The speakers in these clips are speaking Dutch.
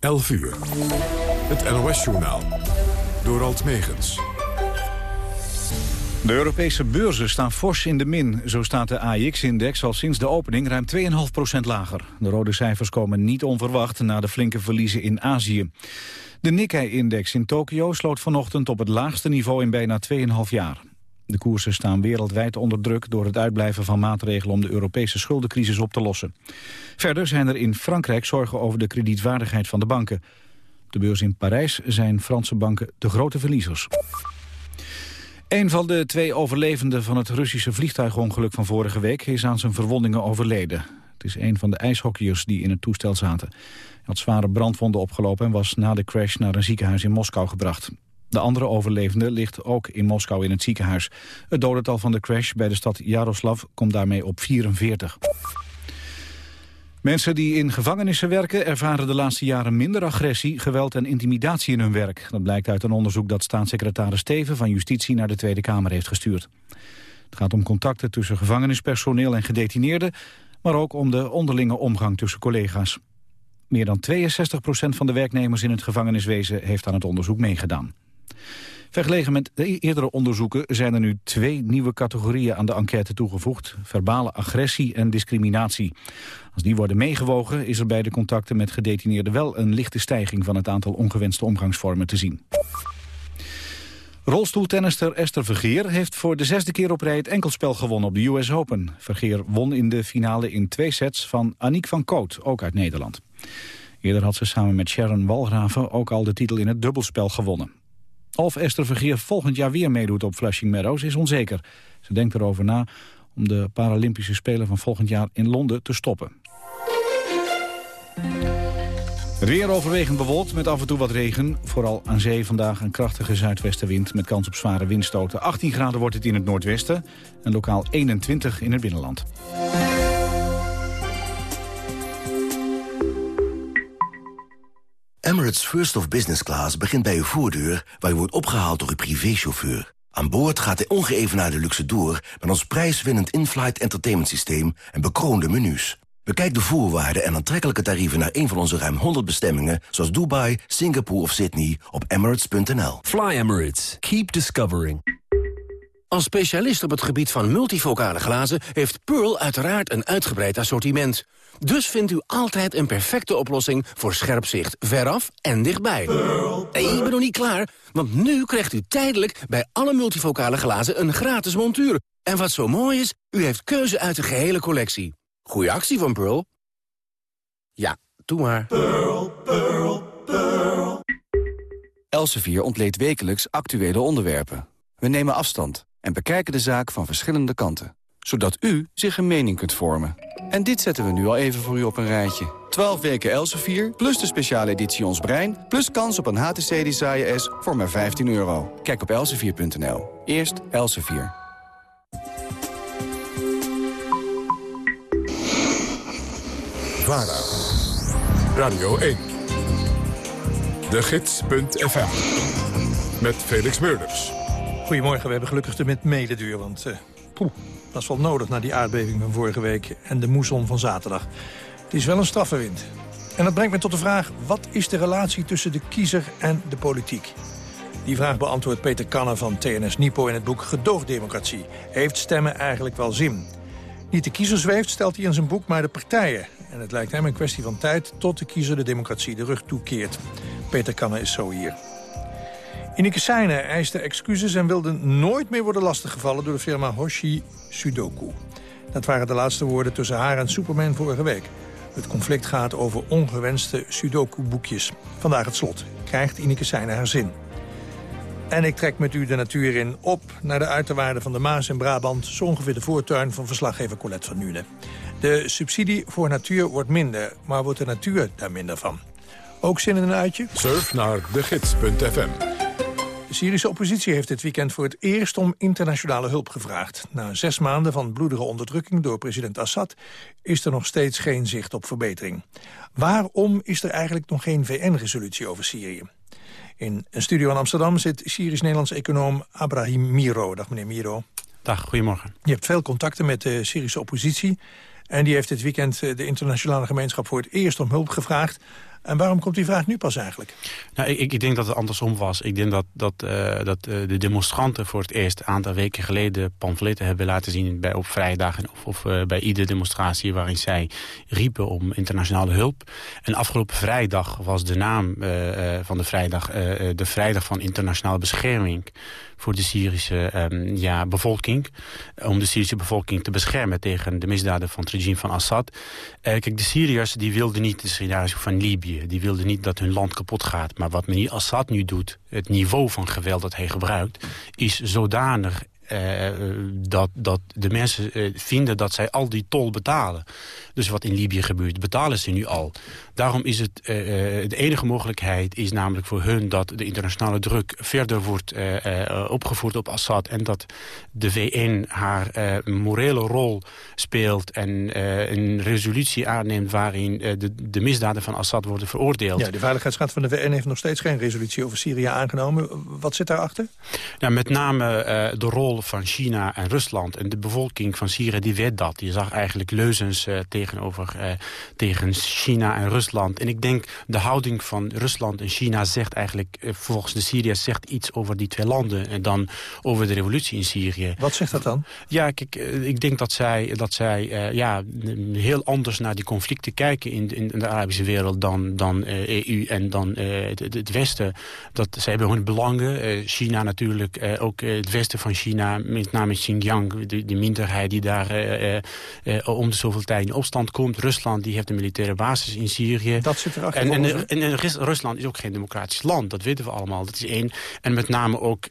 11 uur. Het NOS-journaal. Door Alt Megens. De Europese beurzen staan fors in de min. Zo staat de AIX-index al sinds de opening ruim 2,5% lager. De rode cijfers komen niet onverwacht na de flinke verliezen in Azië. De Nikkei-index in Tokio sloot vanochtend op het laagste niveau in bijna 2,5 jaar. De koersen staan wereldwijd onder druk door het uitblijven van maatregelen om de Europese schuldencrisis op te lossen. Verder zijn er in Frankrijk zorgen over de kredietwaardigheid van de banken. Op de beurs in Parijs zijn Franse banken de grote verliezers. Een van de twee overlevenden van het Russische vliegtuigongeluk van vorige week is aan zijn verwondingen overleden. Het is een van de ijshockeyers die in het toestel zaten. Hij had zware brandwonden opgelopen en was na de crash naar een ziekenhuis in Moskou gebracht. De andere overlevende ligt ook in Moskou in het ziekenhuis. Het dodental van de crash bij de stad Jaroslav komt daarmee op 44. Mensen die in gevangenissen werken ervaren de laatste jaren minder agressie, geweld en intimidatie in hun werk. Dat blijkt uit een onderzoek dat staatssecretaris Steven van Justitie naar de Tweede Kamer heeft gestuurd. Het gaat om contacten tussen gevangenispersoneel en gedetineerden, maar ook om de onderlinge omgang tussen collega's. Meer dan 62% van de werknemers in het gevangeniswezen heeft aan het onderzoek meegedaan. Vergeleken met de eerdere onderzoeken zijn er nu twee nieuwe categorieën aan de enquête toegevoegd. Verbale agressie en discriminatie. Als die worden meegewogen is er bij de contacten met gedetineerden wel een lichte stijging van het aantal ongewenste omgangsvormen te zien. Rolstoeltennister Esther Vergeer heeft voor de zesde keer op rij het enkelspel gewonnen op de US Open. Vergeer won in de finale in twee sets van Aniek van Koot, ook uit Nederland. Eerder had ze samen met Sharon Walraven ook al de titel in het dubbelspel gewonnen. Of Esther Vergeer volgend jaar weer meedoet op Flushing Meadows is onzeker. Ze denkt erover na om de Paralympische Spelen van volgend jaar in Londen te stoppen. Het weer overwegend bewolkt met af en toe wat regen. Vooral aan zee vandaag een krachtige zuidwestenwind met kans op zware windstoten. 18 graden wordt het in het noordwesten en lokaal 21 in het binnenland. Emirates First of Business Class begint bij uw voordeur... waar u wordt opgehaald door uw privéchauffeur. Aan boord gaat de ongeëvenaarde luxe door... met ons prijswinnend in-flight entertainment systeem en bekroonde menus. Bekijk de voorwaarden en aantrekkelijke tarieven naar een van onze ruim 100 bestemmingen... zoals Dubai, Singapore of Sydney op emirates.nl. Fly Emirates. Keep discovering. Als specialist op het gebied van multifocale glazen... heeft Pearl uiteraard een uitgebreid assortiment. Dus vindt u altijd een perfecte oplossing voor scherp zicht veraf en dichtbij. Pearl, ik ben nog niet klaar, want nu krijgt u tijdelijk... bij alle multifocale glazen een gratis montuur. En wat zo mooi is, u heeft keuze uit de gehele collectie. Goeie actie van Pearl. Ja, doe maar. Pearl, Pearl, Pearl. Elsevier ontleedt wekelijks actuele onderwerpen. We nemen afstand en bekijken de zaak van verschillende kanten. Zodat u zich een mening kunt vormen. En dit zetten we nu al even voor u op een rijtje. 12 weken Elsevier, plus de speciale editie Ons Brein... plus kans op een HTC Desire S voor maar 15 euro. Kijk op elsevier.nl. Eerst Elsevier. VARA. Radio 1. De Gids.fm. Met Felix Meurders. Goedemorgen, we hebben gelukkig de met mededuur, want uh, dat is wel nodig na die aardbeving van vorige week en de moesson van zaterdag. Het is wel een straffe wind. En dat brengt me tot de vraag, wat is de relatie tussen de kiezer en de politiek? Die vraag beantwoordt Peter Kanne van TNS Nipo in het boek Gedoogdemocratie. Heeft stemmen eigenlijk wel zin? Niet de kiezer zweeft, stelt hij in zijn boek, maar de partijen. En het lijkt hem een kwestie van tijd tot de kiezer de democratie de rug toekeert. Peter Kanne is zo hier. Ineke Seine eiste excuses en wilde nooit meer worden lastiggevallen... door de firma Hoshi Sudoku. Dat waren de laatste woorden tussen haar en Superman vorige week. Het conflict gaat over ongewenste Sudoku-boekjes. Vandaag het slot. Krijgt Ineke Seine haar zin? En ik trek met u de natuur in op naar de uiterwaarden van de Maas in Brabant... zo ongeveer de voortuin van verslaggever Colette van Nuenen. De subsidie voor natuur wordt minder, maar wordt de natuur daar minder van? Ook zin in een uitje? Surf naar degids.fm de Syrische oppositie heeft dit weekend voor het eerst om internationale hulp gevraagd. Na zes maanden van bloedige onderdrukking door president Assad is er nog steeds geen zicht op verbetering. Waarom is er eigenlijk nog geen VN-resolutie over Syrië? In een studio in Amsterdam zit Syrisch-Nederlands econoom Abrahim Miro. Dag meneer Miro. Dag, goedemorgen. Je hebt veel contacten met de Syrische oppositie. En die heeft dit weekend de internationale gemeenschap voor het eerst om hulp gevraagd. En waarom komt die vraag nu pas eigenlijk? Nou, ik, ik denk dat het andersom was. Ik denk dat, dat, uh, dat uh, de demonstranten voor het eerst een aantal weken geleden pamfletten hebben laten zien bij, op vrijdagen of, of uh, bij iedere demonstratie waarin zij riepen om internationale hulp. En afgelopen vrijdag was de naam van de vrijdag de vrijdag van internationale bescherming voor de Syrische um, ja, bevolking. Om de Syrische bevolking te beschermen tegen de misdaden van het regime van Assad. Uh, kijk, de Syriërs die wilden niet de scenario van Libië. Die wilden niet dat hun land kapot gaat. Maar wat meneer Assad nu doet, het niveau van geweld dat hij gebruikt... is zodanig uh, dat, dat de mensen uh, vinden dat zij al die tol betalen. Dus wat in Libië gebeurt, betalen ze nu al. Daarom is het, uh, de enige mogelijkheid is namelijk voor hun... dat de internationale druk verder wordt opgevoerd op Assad... en dat de VN haar morele rol speelt... en een resolutie aanneemt waarin de, de misdaden van Assad worden veroordeeld. Ja, de Veiligheidsraad van de VN heeft nog steeds geen resolutie over Syrië aangenomen. Wat zit daarachter? Nou, met name de rol van China en Rusland. En de bevolking van Syrië die weet dat. Je zag eigenlijk leuzens uh, tegenover uh, tegen China en Rusland. En ik denk de houding van Rusland en China zegt eigenlijk... Uh, volgens de Syriërs zegt iets over die twee landen. En dan over de revolutie in Syrië. Wat zegt dat dan? Ja, kijk, ik denk dat zij, dat zij ja, heel anders naar die conflicten kijken... in, in de Arabische wereld dan, dan EU en dan het, het, Westen. Dat, zij hebben hun belangen. China natuurlijk, ook het Westen van China met name Xinjiang, de, de minderheid die daar uh, uh, om de zoveel tijd in opstand komt. Rusland die heeft een militaire basis in Syrië. Dat zit erachter. En, en, en, en, Rusland is ook geen democratisch land, dat weten we allemaal. Dat is één. En met name ook,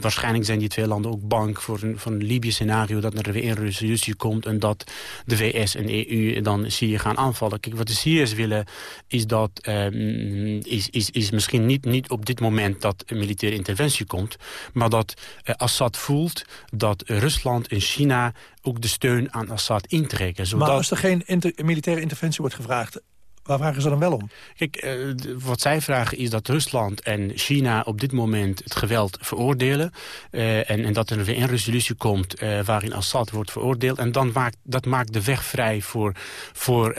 waarschijnlijk zijn die twee landen ook bang voor een, voor een Libië-scenario... dat er weer een resolutie komt en dat de VS en EU dan Syrië gaan aanvallen. Kijk, wat de Syriërs willen is dat... Ehm, is, is, is misschien niet, niet op dit moment dat een militaire interventie komt... maar dat Assad voelt dat Rusland en China ook de steun aan Assad intrekken. Zodat... Maar als er geen inter militaire interventie wordt gevraagd... Waar vragen ze dan wel om? Kijk, uh, wat zij vragen is dat Rusland en China op dit moment het geweld veroordelen. Uh, en, en, dat er weer een resolutie komt uh, waarin Assad wordt veroordeeld. En dan maakt, dat maakt de weg vrij voor, voor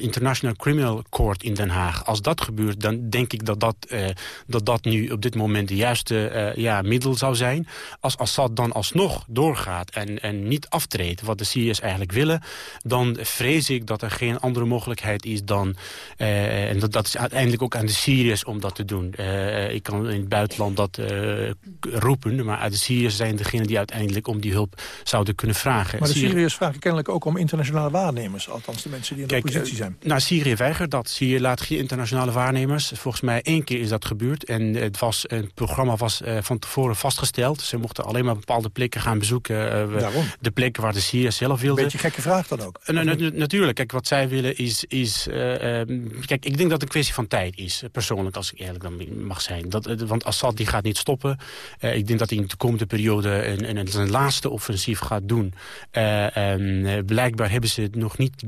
International Criminal Court in Den Haag. Als dat gebeurt, dan denk ik dat dat, dat, dat nu op dit moment de juiste ja, middel zou zijn. Als Assad dan alsnog doorgaat en, en niet aftreedt, wat de Syriërs eigenlijk willen... dan vrees ik dat er geen andere mogelijkheid is dan uh, en dat, dat, is uiteindelijk ook aan de Syriërs om dat te doen. Uh, ik kan in het buitenland dat uh, roepen, maar de Syriërs zijn degene die uiteindelijk om die hulp zouden kunnen vragen. Maar de Syriërs vragen kennelijk ook om internationale waarnemers, althans de mensen die in de Kijk, oppositie zijn. Nou, Syrië weigert dat. Syrië laat geen internationale waarnemers. Volgens mij één keer is dat gebeurd en het, was, het programma was van tevoren vastgesteld. Ze mochten alleen maar bepaalde plekken gaan bezoeken. de plekken waar de Syriërs zelf wilden. Beetje gekke vraag dan ook. natuurlijk. Kijk, wat zij willen is, is kijk, ik denk dat het een kwestie van tijd is, eh, persoonlijk, als ik eerlijk dan mag zijn. Dat, eh, want Assad die gaat niet stoppen. Uh, ik denk dat hij in de komende periode een, een, een laatste offensief gaat doen. Uh, blijkbaar hebben ze het nog niet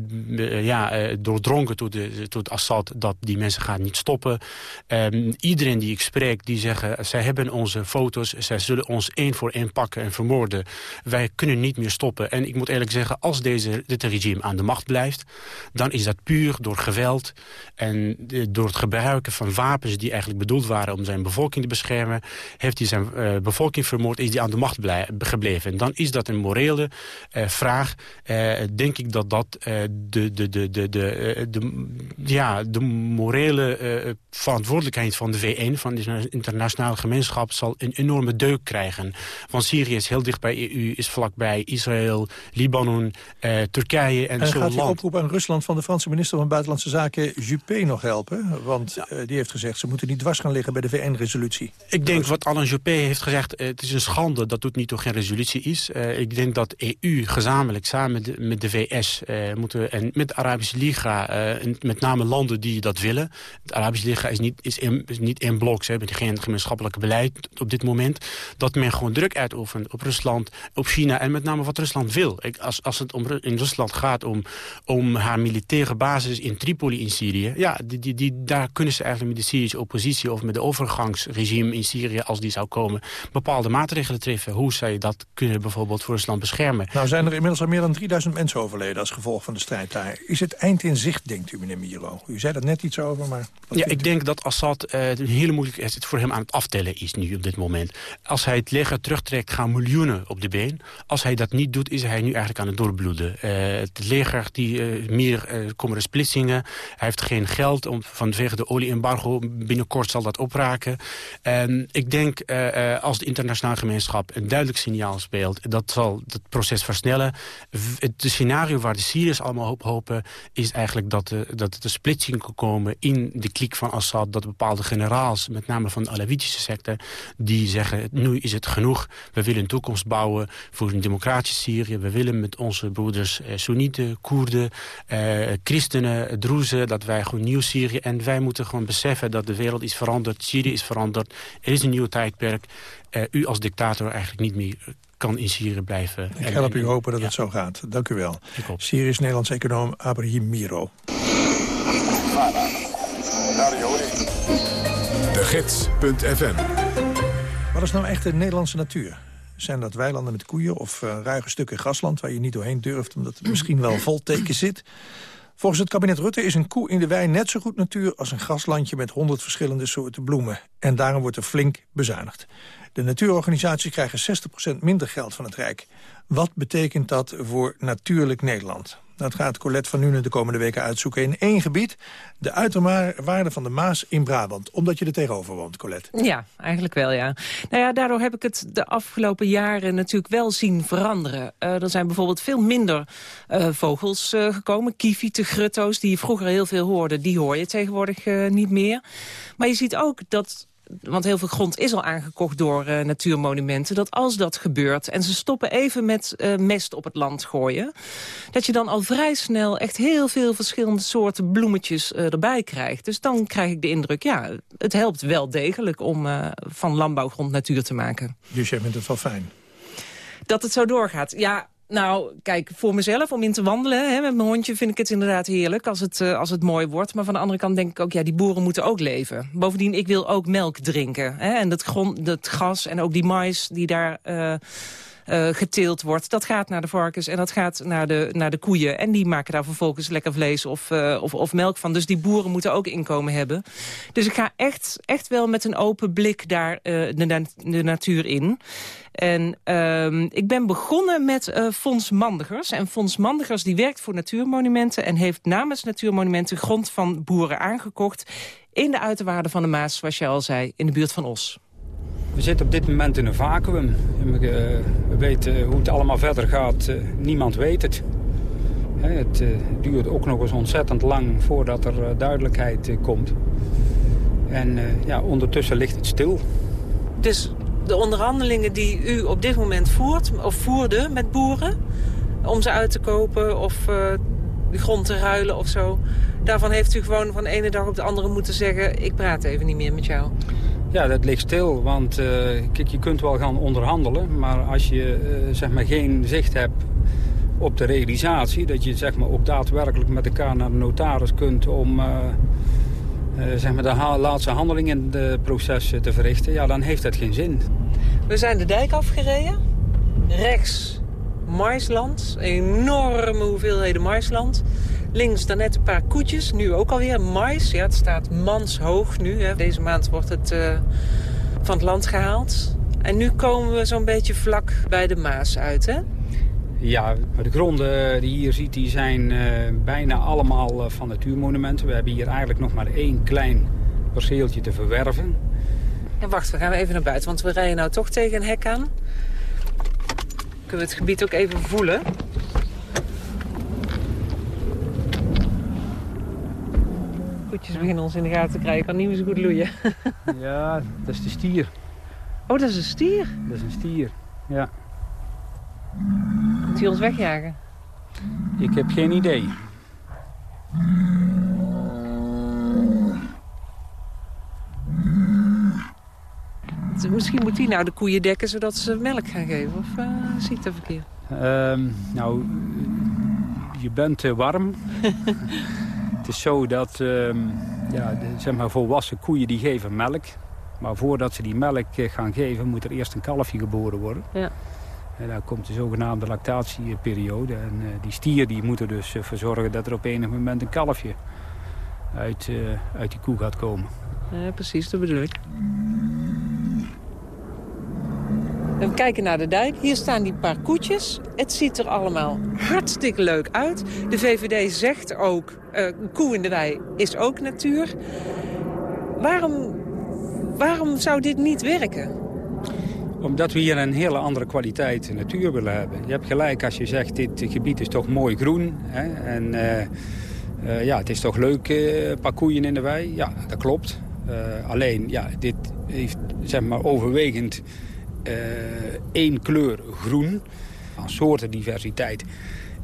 ja, doordrongen tot, de, tot Assad dat die mensen gaan niet stoppen. Um, iedereen die ik spreek, die zeggen, zij hebben onze foto's, zij zullen ons één voor één pakken en vermoorden. Wij kunnen niet meer stoppen. En ik moet eerlijk zeggen, als deze, dit regime aan de macht blijft, dan is dat puur door geweld en door het gebruiken van wapens die eigenlijk bedoeld waren om zijn bevolking te beschermen... heeft hij zijn uh, bevolking vermoord, is hij aan de macht gebleven. En dan is dat een morele uh, vraag. Uh, denk ik dat dat de, de, de, de, de, de, ja, de morele verantwoordelijkheid van de VN... van de internationale gemeenschap zal een enorme deuk krijgen. Want Syrië is heel dicht bij EU, is vlakbij Israël, Libanon, Turkije en, en zo gaat die oproep aan Rusland van de Franse minister van Buitenlandse Zaken Juppé nog helpen? Want uh, die heeft gezegd, ze moeten niet dwars gaan liggen bij de VN-resolutie. Ik denk wat Alain Juppé heeft gezegd, uh, het is een schande dat het niet toch geen resolutie is. Uh, ik denk dat EU gezamenlijk samen met de, met de VS moeten, en met de Arabische Liga, en met name landen die dat willen. De Arabische Liga is niet, is in, is niet in blok, ze hebben geen gemeenschappelijk beleid op dit moment. Dat men gewoon druk uitoefent op Rusland, op China en met name wat Rusland wil. Ik, als, als het om, in Rusland gaat om, om haar militaire basis in Tripoli Tripoli in Syrië... Ja, die, die, die, daar kunnen ze eigenlijk met de Syrische oppositie... of met de overgangsregime in Syrië, als die zou komen... bepaalde maatregelen treffen. Hoe zij dat kunnen bijvoorbeeld voor Rusland beschermen. Nou zijn er inmiddels al meer dan 3000 mensen overleden... als gevolg van de strijd daar. Is het eind in zicht, denkt u, meneer Miro? U zei dat net iets over, maar... Ja, ik denk dat Assad uh, een hele moeilijke het voor hem aan het aftellen is nu op dit moment. Als hij het leger terugtrekt, gaan miljoenen op de been. Als hij dat niet doet, is hij nu eigenlijk aan het doorbloeden. Uh, het leger, die, uh, meer uh, komen er splitsingen. Hij heeft geen geld om, vanwege de olieembargo. Binnenkort zal dat opraken. En ik denk, als de internationale gemeenschap een duidelijk signaal speelt... dat zal het proces versnellen. Het scenario waar de Syriërs allemaal op hopen... is eigenlijk dat, de, dat er splitsing kan komen in de kliek van Assad... dat bepaalde generaals, met name van de Alawitische secte... die zeggen, nu is het genoeg. We willen een toekomst bouwen voor een democratisch Syrië. We willen met onze broeders eh, Soenieten, Koerden, eh, christenen, Druzen... dat wij gewoon nieuw Syrië... en wij moeten gewoon beseffen dat de wereld is veranderd. Syrië is veranderd. Er is een nieuw tijdperk. Uh, u als dictator eigenlijk niet meer kan in Syrië blijven. Ik help u hopen dat ja. het zo gaat. Dank u wel. Syrisch-Nederlands econoom Abraham Miro. De Gids.fm Wat is nou echt de Nederlandse natuur? Zijn dat weilanden met koeien of uh, ruige stukken grasland... waar je niet doorheen durft omdat het misschien wel vol tekens zit? Volgens het kabinet Rutte is een koe in de wei net zo goed natuur... als een graslandje met honderd verschillende soorten bloemen. En daarom wordt er flink bezuinigd. De natuurorganisaties krijgen 60% minder geld van het Rijk. Wat betekent dat voor natuurlijk Nederland? Dat gaat Colette van Nuenen de komende weken uitzoeken in één gebied. De uiterwaarde van de Maas in Brabant. Omdat je er tegenover woont, Colette. Ja, eigenlijk wel, ja. Nou ja, daardoor heb ik het de afgelopen jaren natuurlijk wel zien veranderen. Uh, er zijn bijvoorbeeld veel minder uh, vogels uh, gekomen. Kievieten, grutto's, die je vroeger heel veel hoorde, die hoor je tegenwoordig niet meer. Maar je ziet ook dat want heel veel grond is al aangekocht door uh, natuurmonumenten... dat als dat gebeurt en ze stoppen even met uh, mest op het land gooien... dat je dan al vrij snel echt heel veel verschillende soorten bloemetjes uh, erbij krijgt. Dus dan krijg ik de indruk, ja, het helpt wel degelijk... om van landbouwgrond natuur te maken. Dus jij vindt het wel fijn? Dat het zo doorgaat, ja... Nou, kijk, voor mezelf, om in te wandelen hè, met mijn hondje... vind ik het inderdaad heerlijk als het, uh, als het mooi wordt. Maar van de andere kant denk ik ook, ja, die boeren moeten ook leven. Bovendien, ik wil ook melk drinken. Hè, en dat, grond, dat gas en ook die mais die daar... Uh, uh, geteeld wordt. Dat gaat naar de varkens en dat gaat naar de, naar de koeien. En die maken daar vervolgens lekker vlees of, uh, of, of melk van. Dus die boeren moeten ook inkomen hebben. Dus ik ga echt, echt wel met een open blik daar uh, de, natuur in. En uh, ik ben begonnen met uh, Fons Mandigers. En Fons Mandigers die werkt voor Natuurmonumenten... en heeft namens Natuurmonumenten grond van boeren aangekocht... in de uiterwaarden van de Maas, zoals je al zei, in de buurt van Os. We zitten op dit moment in een vacuüm. We weten hoe het allemaal verder gaat. Niemand weet het. Het duurt ook nog eens ontzettend lang voordat er duidelijkheid komt. En ja, ondertussen ligt het stil. Dus de onderhandelingen die u op dit moment voert, of voerde met boeren... om ze uit te kopen of de grond te ruilen of zo... daarvan heeft u gewoon van de ene dag op de andere moeten zeggen... ik praat even niet meer met jou. Ja, dat ligt stil, want uh, kijk, je kunt wel gaan onderhandelen... maar als je uh, zeg maar geen zicht hebt op de realisatie... dat je zeg maar, ook daadwerkelijk met elkaar naar de notaris kunt om... Uh, zeg maar de laatste handeling in het proces te verrichten, ja, dan heeft dat geen zin. We zijn de dijk afgereden. Rechts maisland, enorme hoeveelheden maisland. Links daarnet een paar koetjes, nu ook alweer mais. Ja, het staat manshoog nu. Hè. Deze maand wordt het uh, van het land gehaald. En nu komen we zo'n beetje vlak bij de Maas uit, hè? Ja, de gronden die je hier ziet, die zijn uh, bijna allemaal uh, van natuurmonumenten. We hebben hier eigenlijk nog maar één klein perceeltje te verwerven. En wacht, we gaan even naar buiten, want we rijden nou toch tegen een hek aan. Kunnen we het gebied ook even voelen. Koetjes beginnen ons in de gaten te krijgen. Kan niet meer zo goed loeien. ja, dat is de stier. Oh, dat is een stier? Dat is een stier, ja. Moet hij ons wegjagen? Ik heb geen idee. Misschien moet hij nou de koeien dekken zodat ze melk gaan geven. Of uh, zie ik dat verkeerd? Um, nou, je bent uh, warm. Het is zo dat ehm, ja, de, zeg maar, volwassen koeien die geven melk. Maar voordat ze die melk eh, gaan geven moet er eerst een kalfje geboren worden. Ja. En dan komt de zogenaamde lactatieperiode. En uh, die stier die moet er dus voor zorgen dat er op enig moment een kalfje uit, uh, uit die koe gaat komen. Ja, precies, dat bedoel ik. We kijken naar de dijk. Hier staan die paar koetjes. Het ziet er allemaal hartstikke leuk uit. De VVD zegt ook, uh, koe in de wei is ook natuur. Waarom, waarom zou dit niet werken? Omdat we hier een hele andere kwaliteit natuur willen hebben. Je hebt gelijk als je zegt, dit gebied is toch mooi groen. Hè? En uh, uh, ja, het is toch leuk, een paar koeien in de wei. Ja, dat klopt. alleen, ja, dit heeft zeg maar overwegend één kleur groen. Van soortendiversiteit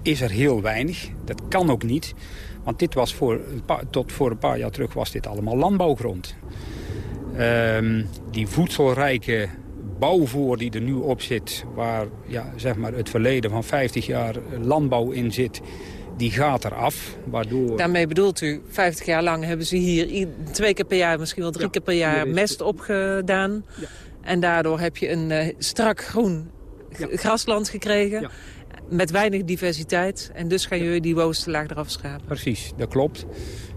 is er heel weinig. Dat kan ook niet. Want dit was voor een paar, tot voor een paar jaar terug was dit allemaal landbouwgrond. Uh, die voedselrijke bouwvoer die er nu op zit... waar ja, zeg maar het verleden van 50 jaar landbouw in zit die gaat eraf. Waardoor... Daarmee bedoelt u, 50 jaar lang hebben ze hier twee keer per jaar, misschien wel drie ja, keer per jaar mest opgedaan. Ja. En daardoor heb je een uh, strak groen ja. grasland gekregen. Ja. Met weinig diversiteit. En dus gaan jullie die bovenste laag eraf schapen. Precies, dat klopt.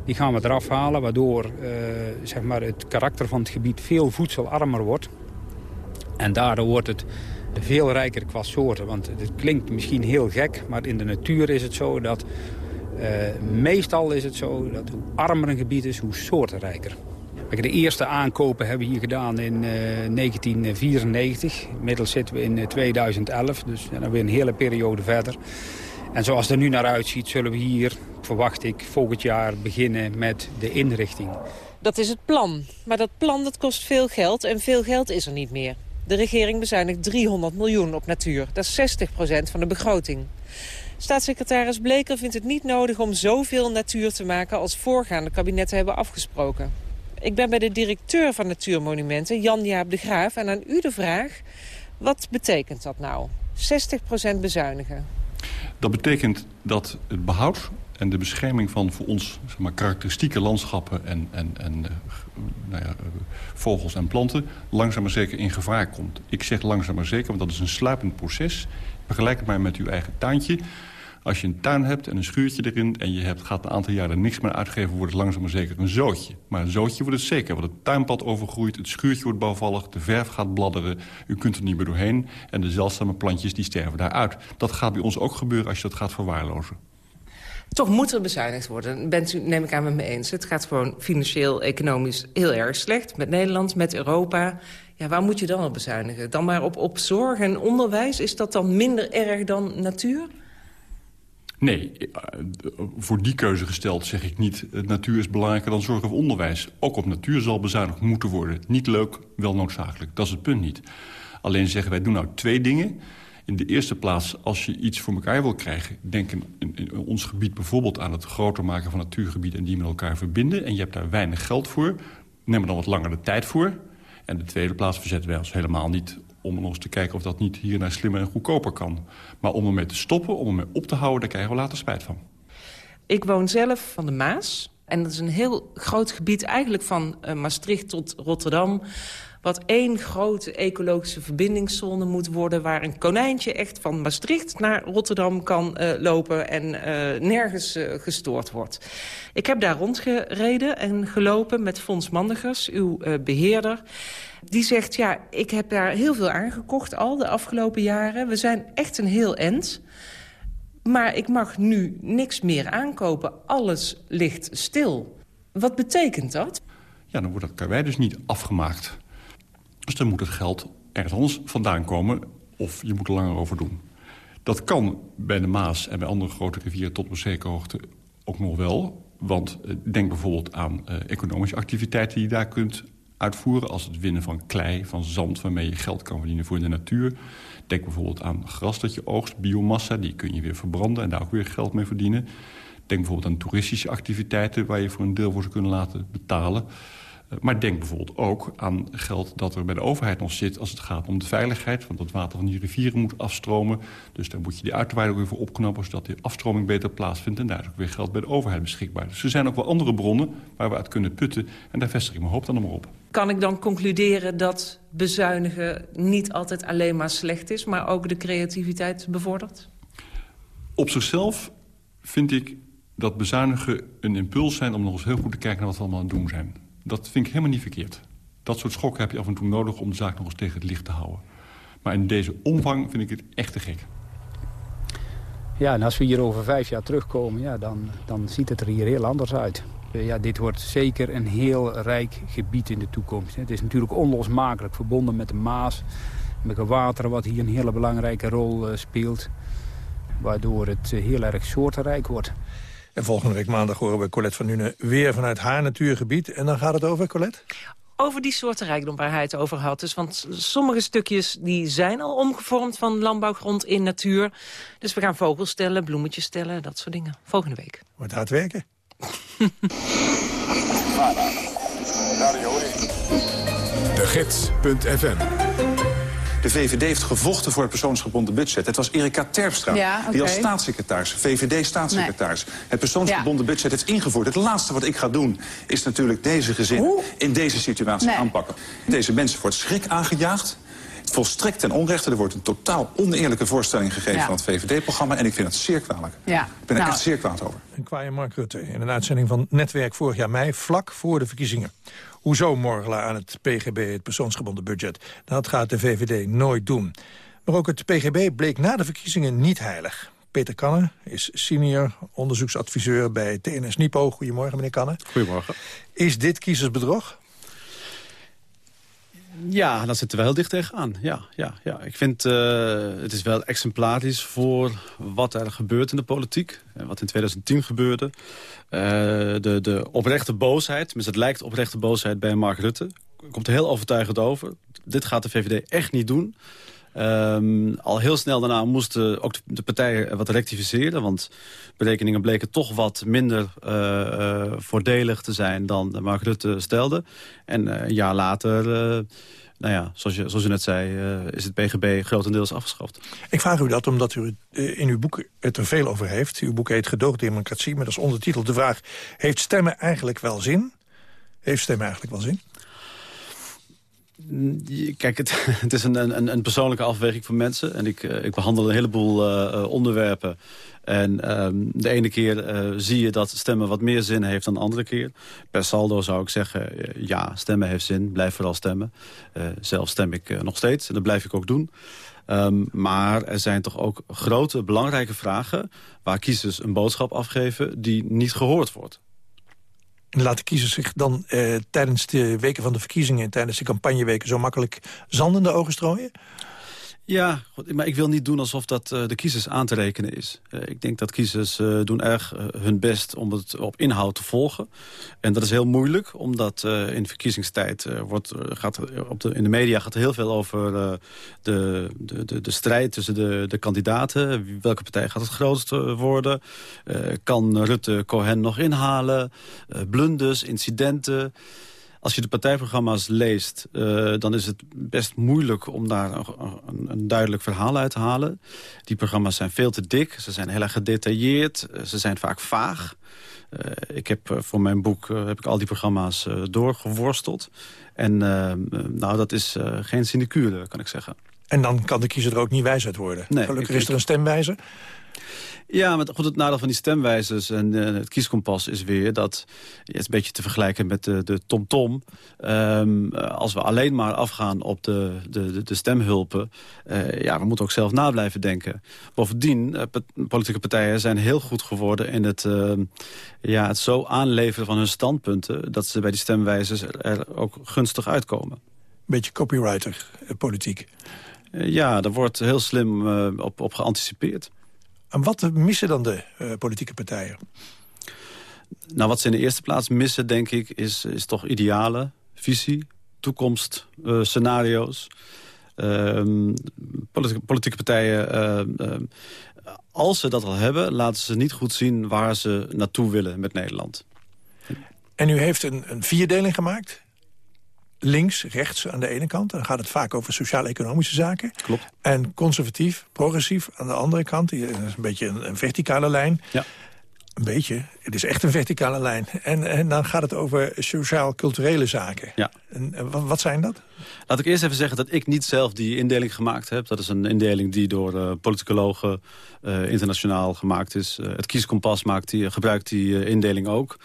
Die gaan we eraf halen, waardoor uh, zeg maar het karakter van het gebied veel voedselarmer wordt. En daardoor wordt het veel rijker qua soorten. Want het klinkt misschien heel gek, maar in de natuur is het zo dat... Uh, meestal is het zo dat hoe armer een gebied is, hoe soortenrijker. De eerste aankopen hebben we hier gedaan in uh, 1994. Inmiddels zitten we in 2011, dus dan weer een hele periode verder. En zoals het er nu naar uitziet, zullen we hier, verwacht ik, volgend jaar beginnen met de inrichting. Dat is het plan. Maar dat plan dat kost veel geld en veel geld is er niet meer. De regering bezuinigt 300 miljoen op natuur. Dat is 60% van de begroting. Staatssecretaris Bleker vindt het niet nodig om zoveel natuur te maken... als voorgaande kabinetten hebben afgesproken. Ik ben bij de directeur van Natuurmonumenten, Jan-Jaap de Graaf. En aan u de vraag, wat betekent dat nou? 60% bezuinigen. Dat betekent dat het behoud en de bescherming van voor ons zeg maar, karakteristieke landschappen... en, en, en uh, nou ja, uh, vogels en planten langzaam maar zeker in gevaar komt. Ik zeg langzaam maar zeker, want dat is een sluipend proces. Vergelijk het maar met uw eigen tuintje. Als je een tuin hebt en een schuurtje erin... en je hebt, gaat een aantal jaren niks meer uitgeven... wordt het langzaam maar zeker een zootje. Maar een zootje wordt het zeker, want het tuinpad overgroeit... het schuurtje wordt bouwvallig, de verf gaat bladderen... u kunt er niet meer doorheen en de zeldzame plantjes die sterven daaruit. Dat gaat bij ons ook gebeuren als je dat gaat verwaarlozen. Toch moet er bezuinigd worden. Bent u, neem ik aan met me eens. Het gaat gewoon financieel, economisch heel erg slecht. Met Nederland, met Europa. Ja, waar moet je dan op bezuinigen? Dan maar op, op zorg en onderwijs? Is dat dan minder erg dan natuur? Nee, voor die keuze gesteld zeg ik niet... natuur is belangrijker dan zorg of onderwijs. Ook op natuur zal bezuinigd moeten worden. Niet leuk, wel noodzakelijk. Dat is het punt niet. Alleen zeggen wij doen nou twee dingen. In de eerste plaats, als je iets voor elkaar wil krijgen... denk in ons gebied bijvoorbeeld aan het groter maken van natuurgebieden... en die met elkaar verbinden. En je hebt daar weinig geld voor. Neem er dan wat langer de tijd voor. En de tweede plaats verzetten wij ons helemaal niet om eens te kijken of dat niet hierna slimmer en goedkoper kan. Maar om ermee te stoppen, om ermee op te houden, daar krijgen we later spijt van. Ik woon zelf van de Maas. En dat is een heel groot gebied, eigenlijk van uh, Maastricht tot Rotterdam... wat één grote ecologische verbindingszone moet worden... waar een konijntje echt van Maastricht naar Rotterdam kan uh, lopen... en uh, nergens gestoord wordt. Ik heb daar rondgereden en gelopen met Fons Mandigers, uw beheerder... Die zegt, ja, ik heb daar heel veel aangekocht al de afgelopen jaren. We zijn echt een heel end. Maar ik mag nu niks meer aankopen. Alles ligt stil. Wat betekent dat? Ja, dan wordt dat karwei dus niet afgemaakt. Dus dan moet het geld ergens anders vandaan komen... of je moet er langer over doen. Dat kan bij de Maas en bij andere grote rivieren tot op zekere hoogte ook nog wel. Want denk bijvoorbeeld aan uh, economische activiteiten die je daar kunt uitvoeren... als het winnen van klei, van zand, waarmee je geld kan verdienen voor de natuur. Denk bijvoorbeeld aan gras dat je oogst, biomassa, die kun je weer verbranden... en daar ook weer geld mee verdienen. Denk bijvoorbeeld aan toeristische activiteiten... waar je voor een deel voor zou kunnen laten betalen. Uh, maar denk bijvoorbeeld ook aan geld dat er bij de overheid nog zit... als het gaat om de veiligheid, want het water van die rivieren moet afstromen. Dus daar moet je die uitwaarde ook weer voor opknappen... zodat die afstroming beter plaatsvindt. En daar is ook weer geld bij de overheid beschikbaar. Dus er zijn ook wel andere bronnen waar we uit kunnen putten. En daar vestig ik mijn hoop dan maar op. Kan ik dan concluderen dat bezuinigen niet altijd alleen maar slecht is... maar ook de creativiteit bevordert? Op zichzelf vind ik dat bezuinigen een impuls zijn... om nog eens heel goed te kijken naar wat we allemaal aan het doen zijn. Dat vind ik helemaal niet verkeerd. Dat soort schokken heb je af en toe nodig om de zaak nog eens tegen het licht te houden. Maar in deze omvang vind ik het echt te gek. Ja, en als we hier over vijf jaar terugkomen, ja, dan, dan ziet het er hier heel anders uit. Eh, ja, dit wordt zeker een heel rijk gebied in de toekomst. Het is natuurlijk onlosmakelijk verbonden met de Maas, met het water wat hier een hele belangrijke rol eh, speelt. Waardoor het eh, heel erg soortenrijk wordt. En volgende week maandag horen we Colette van Nuenen weer vanuit haar natuurgebied. En dan gaat het over, Colette? over die soorten rijkdom waar hij het over had. Dus, want sommige stukjes die zijn al omgevormd van landbouwgrond in natuur. Dus we gaan vogels stellen, bloemetjes stellen, dat soort dingen. Volgende week. Wordt hard werken. De Gids.fm de VVD heeft gevochten voor het persoonsgebonden budget. Het was Erika Terpstra, ja, okay. die als staatssecretaris, VVD-staatssecretaris... Nee. het persoonsgebonden ja. budget heeft ingevoerd. Het laatste wat ik ga doen is natuurlijk deze gezinnen in deze situatie nee. aanpakken. Deze mensen wordt schrik aangejaagd volstrekt ten onrechte. Er wordt een totaal oneerlijke voorstelling gegeven ja. van het VVD-programma. En ik vind het zeer kwalijk. Ja. Ik ben er nou. echt zeer kwaad over. En kwaaie Mark Rutte in een uitzending van Netwerk vorig jaar mei... vlak voor de verkiezingen. Hoezo morgelen aan het PGB, het persoonsgebonden budget? Dat gaat de VVD nooit doen. Maar ook het PGB bleek na de verkiezingen niet heilig. Peter Kanne is senior onderzoeksadviseur bij TNS Nipo. Goedemorgen, meneer Kanne. Goedemorgen. Is dit kiezersbedrog? Ja, dat zit er wel heel dicht tegenaan. Ja, ja, ja. Ik vind uh, het is wel exemplarisch voor wat er gebeurt in de politiek. Wat in 2010 gebeurde. Uh, de, de oprechte boosheid, tenminste het lijkt oprechte boosheid bij Mark Rutte. Komt heel overtuigend over. Dit gaat de VVD echt niet doen. Um, al heel snel daarna moesten ook de partijen wat rectificeren. Want berekeningen bleken toch wat minder uh, uh, voordelig te zijn dan Mark Rutte stelde. En uh, een jaar later, nou ja, zoals je, zoals u net zei, is het PGB grotendeels afgeschaft. Ik vraag u dat omdat u in uw boek het er veel over heeft. Uw boek heet Gedoogdemocratie, met als ondertitel de vraag... heeft stemmen eigenlijk wel zin? Heeft stemmen eigenlijk wel zin? Kijk, het, is een, een, een, persoonlijke afweging van mensen. En ik, ik behandel een heleboel uh, onderwerpen. En um, de ene keer zie je dat stemmen wat meer zin heeft dan de andere keer. Per saldo zou ik zeggen, ja, stemmen heeft zin. Blijf vooral stemmen. zelf stem ik nog steeds en dat blijf ik ook doen. Um, maar er zijn toch ook grote, belangrijke vragen... waar kiezers een boodschap afgeven die niet gehoord wordt. Laten kiezers zich dan eh, tijdens de weken van de verkiezingen... tijdens de campagneweken zo makkelijk zand in de ogen strooien? Ja, maar ik wil niet doen alsof dat uh, de kiezers aan te rekenen is. Uh, ik denk dat kiezers uh, doen erg hun best om het op inhoud te volgen. En dat is heel moeilijk, omdat in verkiezingstijd wordt, gaat op de, in de media gaat heel veel over de, de, de, de, strijd tussen de, de kandidaten. Welke partij gaat het grootst worden? kan Rutte Cohen nog inhalen? blunders, incidenten... Als je de partijprogramma's leest, uh, dan is het best moeilijk om daar een, een, een, duidelijk verhaal uit te halen. Die programma's zijn veel te dik, ze zijn heel erg gedetailleerd, uh, ze zijn vaak vaag. Uh, ik heb voor mijn boek heb ik al die programma's doorgeworsteld. En nou, dat is geen sinecure, kan ik zeggen. En dan kan de kiezer er ook niet wijs uit worden. Nee, Gelukkig is er een stemwijzer. Ja, maar goed, het nadeel van die stemwijzers en uh, het kieskompas is weer dat... het is een beetje te vergelijken met de, de TomTom. Um, als we alleen maar afgaan op de, de, de stemhulpen... Uh, ja, we moeten ook zelf na blijven denken. Bovendien, uh, politieke partijen zijn heel goed geworden... in het, ehm, ja, het zo aanleveren van hun standpunten... dat ze bij die stemwijzers er, ook gunstig uitkomen. Beetje copywriter-politiek. ja, daar wordt heel slim op, op geanticipeerd. En wat missen dan de uh, politieke partijen? Nou, wat ze in de eerste plaats missen, denk ik, is, is toch idealen, visie, toekomst, uh, scenario's. Uh, politieke, politieke, partijen, uh, als ze dat al hebben, laten ze niet goed zien waar ze naartoe willen met Nederland. En u heeft een, een vierdeling gemaakt links, rechts aan de ene kant. Dan gaat het vaak over sociaal-economische zaken. Klopt. En conservatief, progressief aan de andere kant. Dat is een beetje een, een verticale lijn. Ja. Een beetje. Het is echt een verticale lijn. En, en dan gaat het over sociaal-culturele zaken. Ja. En, wat, wat, zijn dat? Laat ik eerst even zeggen dat ik niet zelf die indeling gemaakt heb. Dat is een indeling die door uh, politicologen uh, internationaal gemaakt is. Uh, het kieskompas maakt die, gebruikt die indeling ook.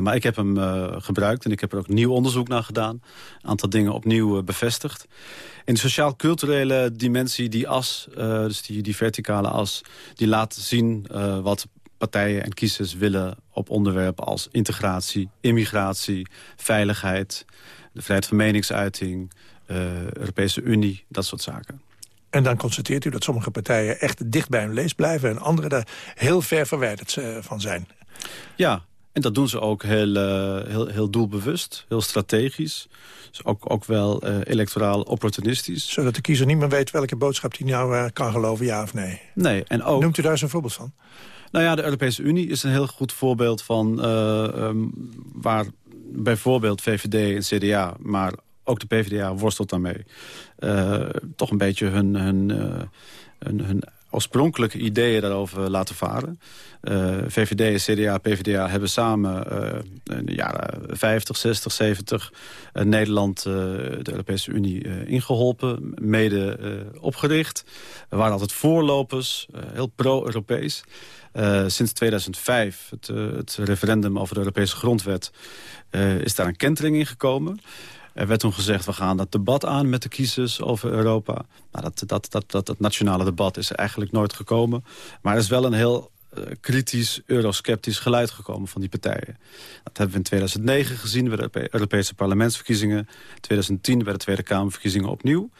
maar ik heb hem gebruikt en ik heb er ook nieuw onderzoek naar gedaan. Een aantal dingen opnieuw bevestigd. In de sociaal-culturele dimensie, die as, dus die, die verticale as... die laat zien wat partijen en kiezers willen op onderwerpen als integratie, immigratie, veiligheid, de vrijheid van meningsuiting, uh, Europese Unie, dat soort zaken. En dan constateert u dat sommige partijen echt dicht bij hun lees blijven... en andere daar heel ver verwijderd uh, van zijn. Ja, en dat doen ze ook heel, uh, heel, heel doelbewust, heel strategisch. Dus ook, ook wel uh, electoraal opportunistisch. Zodat de kiezer niet meer weet welke boodschap hij nou uh, kan geloven, ja of nee. Nee, en ook... Noemt u daar eens een voorbeeld van? Nou ja, de Europese Unie is een heel goed voorbeeld van... Uh, um, waar bijvoorbeeld VVD en CDA, maar ook de PvdA worstelt daarmee... Uh, toch een beetje hun, hun, uh, hun, hun oorspronkelijke ideeën daarover laten varen. Uh, VVD, CDA, PvdA hebben samen uh, in de jaren 50, 60, 70... Uh, Nederland de Europese Unie ingeholpen, mede opgericht. We waren altijd voorlopers, heel pro-Europees. Uh, sinds 2005, het, uh, het, referendum over de Europese grondwet... Uh, is daar een kentering in gekomen. Er werd toen gezegd, we gaan dat debat aan met de kiezers over Europa. Nou, dat, dat, dat, dat, dat nationale debat is eigenlijk nooit gekomen. Maar er is wel een heel kritisch, eurosceptisch geluid gekomen van die partijen. Dat hebben we in 2009 gezien bij de Europese parlementsverkiezingen. In 2010 bij de Tweede Kamerverkiezingen opnieuw.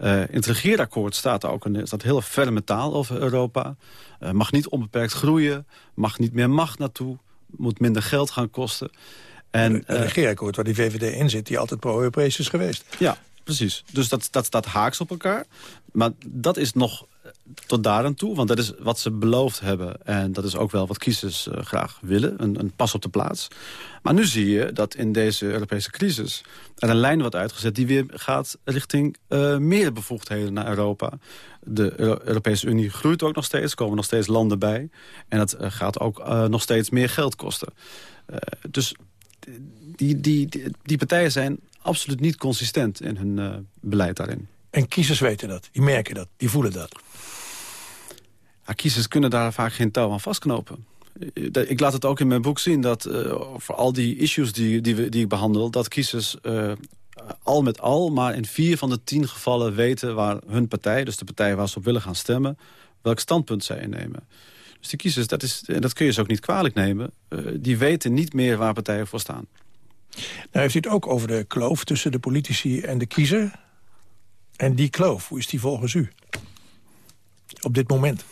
Uh, in het regeerakkoord staat ook een staat heel ferme taal over Europa. Uh, mag niet onbeperkt groeien, mag niet meer macht naartoe, moet minder geld gaan kosten. En, een uh, regeerakkoord waar die VVD in zit, die altijd pro-Europees is geweest. Ja, precies. Dus dat, dat staat haaks op elkaar. Maar dat is nog tot daar aan toe. Want dat is wat ze beloofd hebben. En dat is ook wel wat kiezers uh, graag willen. Een, een, pas op de plaats. Maar nu zie je dat in deze Europese crisis... er een lijn wordt uitgezet die weer gaat richting uh, meer bevoegdheden naar Europa. De Euro Europese Unie groeit ook nog steeds. Komen nog steeds landen bij. En dat uh, gaat ook nog steeds meer geld kosten. dus die, die, die, die, partijen zijn absoluut niet consistent in hun beleid daarin. En kiezers weten dat, die merken dat, die voelen dat. Kiezers kunnen daar vaak geen touw aan vastknopen. Ik laat het ook in mijn boek zien dat uh, voor al die issues die, die, we, die ik behandel... dat kiezers uh, al met al maar in vier van de tien gevallen weten... waar hun partij, dus de partij waar ze op willen gaan stemmen... welk standpunt zij innemen. Dus die kiezers, dat, is, dat kun je ze ook niet kwalijk nemen... Die weten niet meer waar partijen voor staan. Nou heeft u het ook over de kloof tussen de politici en de kiezer. En die kloof, hoe is die volgens u? Op dit moment?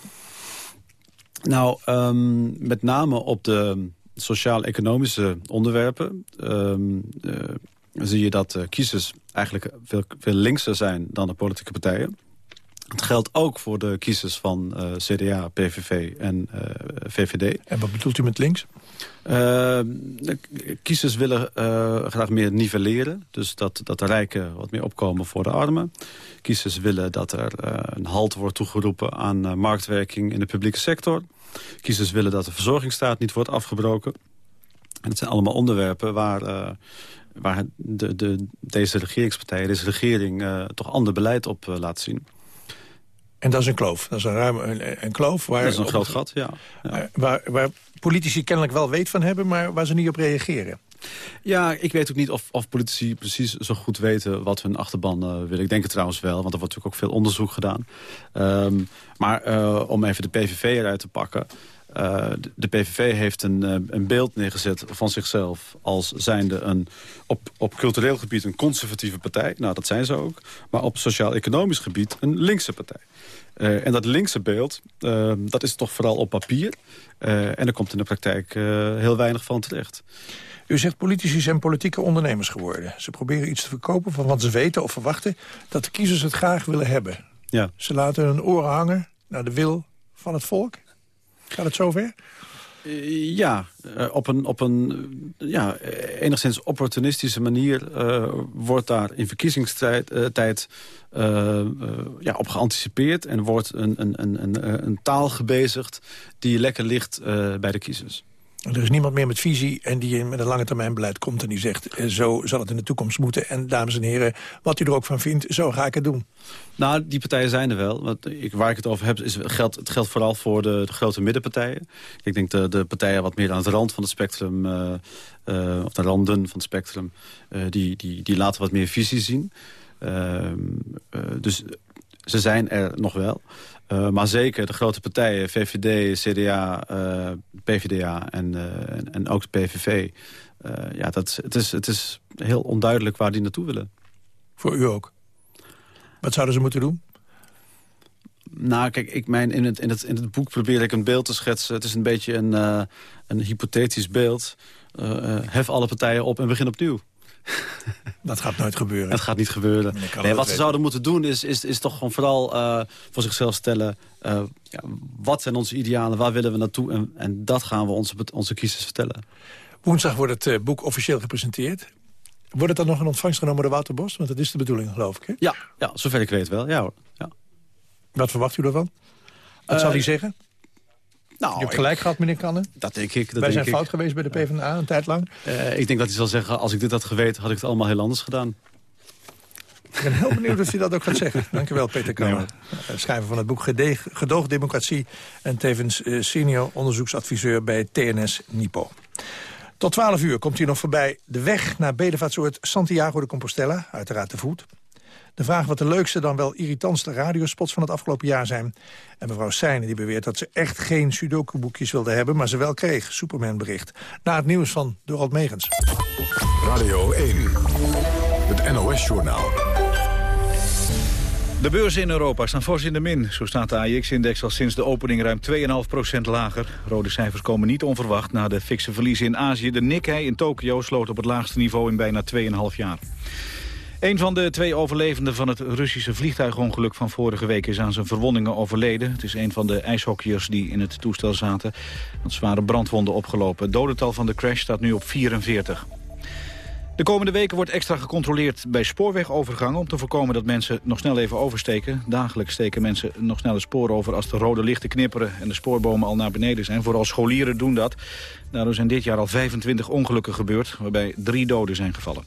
Nou, um, met name op de sociaal-economische onderwerpen... Um, uh, zie je dat uh, kiezers eigenlijk veel, veel linkser zijn dan de politieke partijen. Het geldt ook voor de kiezers van uh, CDA, PVV en uh, VVD. En wat bedoelt u met links? Uh, kiezers willen graag meer nivelleren. Dus dat, dat de rijken wat meer opkomen voor de armen. Kiezers willen dat er een halt wordt toegeroepen aan marktwerking in de publieke sector. Kiezers willen dat de verzorgingsstaat niet wordt afgebroken. En het zijn allemaal onderwerpen waar, waar de, de, deze regeringspartij, deze regering... toch ander beleid op laat zien. En dat is een kloof. Dat is een ruim een, een kloof. Waar dat is een groot gat, ja. ja. Eh, waar, waar politici kennelijk wel weet van hebben, maar waar ze niet op reageren. Ja, ik weet ook niet of, of politici precies zo goed weten wat hun achterban uh, willen. Ik denk het trouwens wel, want er wordt natuurlijk ook veel onderzoek gedaan. Um, maar uh, om even de PVV eruit te pakken... Uh, de PVV heeft een, een beeld neergezet van zichzelf als zijnde een, op, op cultureel gebied een conservatieve partij. Nou, dat zijn ze ook. Maar op sociaal-economisch gebied een linkse partij. Uh, en dat linkse beeld, dat is toch vooral op papier. En er komt in de praktijk heel weinig van terecht. U zegt politici zijn politieke ondernemers geworden. Ze proberen iets te verkopen van wat ze weten of verwachten... dat de kiezers het graag willen hebben. Ja. Ze laten hun oren hangen naar de wil van het volk. Gaat het zover? ja, op een, op een ja, enigszins opportunistische manier wordt daar in verkiezingstijd tijd, ja, op geanticipeerd... en wordt een, een, een, een, taal gebezigd die lekker ligt bij de kiezers. Er is niemand meer met visie en die met een lange termijn beleid komt... en die zegt, eh, zo zal het in de toekomst moeten. En dames en heren, wat u er ook van vindt, zo ga ik het doen. Nou, die partijen zijn er wel. Ik, waar ik het over heb, is, geldt, het geldt vooral voor de, grote middenpartijen. Ik denk de, de partijen wat meer aan het rand van het spectrum... Uh, of de randen van het spectrum, die, die, die laten wat meer visie zien. Ehm, dus ze zijn er nog wel. Uh, maar zeker de grote partijen, VVD, CDA, uh, PVDA en, uh, en, en, ook de PVV... ja, dat, het, is, het is heel onduidelijk waar die naartoe willen. Voor u ook? Wat zouden ze moeten doen? Nou, kijk, ik mijn, in, het, in, het, in het boek probeer ik een beeld te schetsen. Het is een beetje een, een hypothetisch beeld. hef alle partijen op en begin opnieuw. Dat gaat nooit gebeuren. Dat gaat niet gebeuren. Nee, wat ze zouden moeten doen is, is, is toch gewoon vooral uh, voor zichzelf stellen... Uh, ja, wat zijn onze idealen, waar willen we naartoe... en, en dat gaan we onze, onze kiezers vertellen. Woensdag wordt het uh, boek officieel gepresenteerd. Wordt het dan nog in ontvangst genomen door Wouter Bos? Want dat is de bedoeling, geloof ik, hè? Ja, ja zover ik weet wel. Ja, hoor. ja. Wat verwacht u ervan? Wat zal hij zeggen? Nou, je hebt gelijk gehad, meneer Kannen. Dat denk ik. Dat Wij denk zijn fout geweest bij de PvdA een tijd lang. Uh, ik denk dat hij zal zeggen, als ik dit had geweten... had ik het allemaal heel anders gedaan. Ik ben heel benieuwd of hij dat ook gaat zeggen. Dank u wel, Peter Kannen. Nee, schrijver van het boek Gedoog Democratie... en tevens senior onderzoeksadviseur bij TNS Nipo. Tot 12 uur komt hier nog voorbij de weg naar bedevaartsoord Santiago de Compostela. Uiteraard te voet. De vraag wat de leukste dan wel irritantste radiospots van het afgelopen jaar zijn. En mevrouw Seijnen die beweert dat ze echt geen sudoku-boekjes wilde hebben... maar ze wel kreeg, Superman-bericht. Na het nieuws van Dorald Megens. Radio 1, het NOS-journaal. De beurzen in Europa staan fors in de min. Zo staat de AIX-index al sinds de opening ruim 2,5% lager. Rode cijfers komen niet onverwacht na de fikse verliezen in Azië. De Nikkei in Tokio sloot op het laagste niveau in bijna 2,5 jaar. Een van de twee overlevenden van het Russische vliegtuigongeluk van vorige week is aan zijn verwondingen overleden. Het is een van de ijshockeyers die in het toestel zaten. Dat zware brandwonden opgelopen. Het dodental van de crash staat nu op 44. De komende weken wordt extra gecontroleerd bij spoorwegovergangen... om te voorkomen dat mensen nog snel even oversteken. Dagelijks steken mensen nog snel het spoor over als de rode lichten knipperen... en de spoorbomen al naar beneden zijn. Vooral scholieren doen dat. Daardoor zijn dit jaar al 25 ongelukken gebeurd... waarbij drie doden zijn gevallen.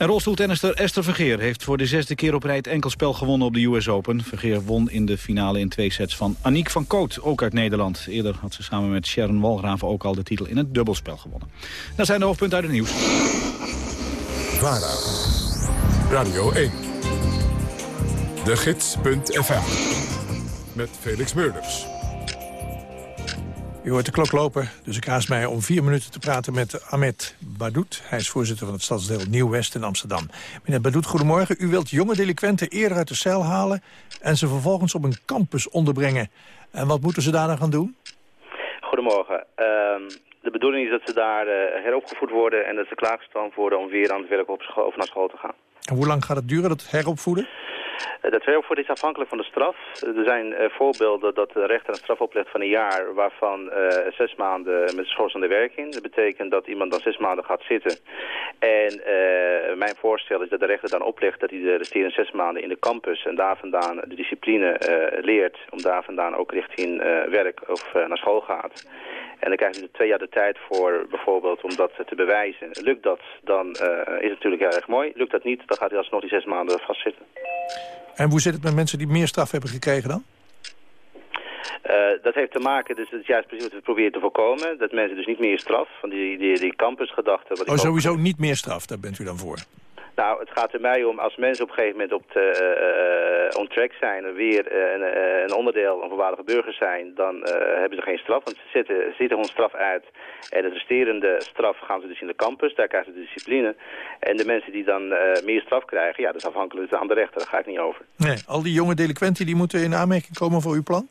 En rolstoeltennister Esther Vergeer heeft voor de zesde keer op rij het enkelspel gewonnen op de US Open. Vergeer won in de finale in twee sets van Aniek van Koot, ook uit Nederland. Eerder had ze samen met Sharon Walgraven ook al de titel in het dubbelspel gewonnen. Dat zijn de hoofdpunten uit het nieuws. VARA, Radio 1, de gids.fm, met Felix Meurders. U hoort de klok lopen, dus ik haast mij om vier minuten te praten met Ahmed Badoet. Hij is voorzitter van het stadsdeel Nieuw-West in Amsterdam. Meneer Badoet, goedemorgen. U wilt jonge delinquenten eerder uit de cel halen... en ze vervolgens op een campus onderbrengen. En wat moeten ze daar dan gaan doen? Goedemorgen. Ehm, de bedoeling is dat ze daar uh, heropgevoed worden... en dat ze klaargestaan worden om weer aan het werk op school, of naar school te gaan. En hoe lang gaat het duren, dat heropvoeden? Eh, dat tweeopvoeden is afhankelijk van de straf. Er zijn uh, voorbeelden dat de rechter een straf oplegt van een jaar... waarvan zes maanden met schorsende werking. Dat betekent dat iemand dan zes maanden gaat zitten. En mijn voorstel is dat de rechter dan oplegt... dat hij de resterende zes maanden in de campus... en daar vandaan de discipline leert... om daar vandaan ook richting werk of naar school gaat. En dan krijgt hij twee jaar de tijd voor bijvoorbeeld om dat te bewijzen. Lukt dat, dan uh, is het natuurlijk heel erg mooi. Lukt dat niet, dan gaat hij alsnog die zes maanden vastzitten. En hoe zit het met mensen die meer straf hebben gekregen dan? Uh, dat heeft te maken, dus het is juist precies wat we proberen te voorkomen. Dat mensen dus niet meer straf, van die, die, die campusgedachte... Wat oh, sowieso niet meer straf, daar bent u dan voor? Nou, het gaat er mij om als mensen op een gegeven moment op de, uh, on track zijn... en weer uh, een, onderdeel, een voorwaardige burger zijn... dan hebben ze geen straf, want ze zitten, zitten hun straf uit. En de resterende straf gaan ze dus in de campus, daar krijgen ze de discipline. En de mensen die dan meer straf krijgen, ja, dat is afhankelijk aan de rechter. Daar ga ik niet over. Nee, al die jonge delinquenten die moeten in aanmerking komen voor uw plan?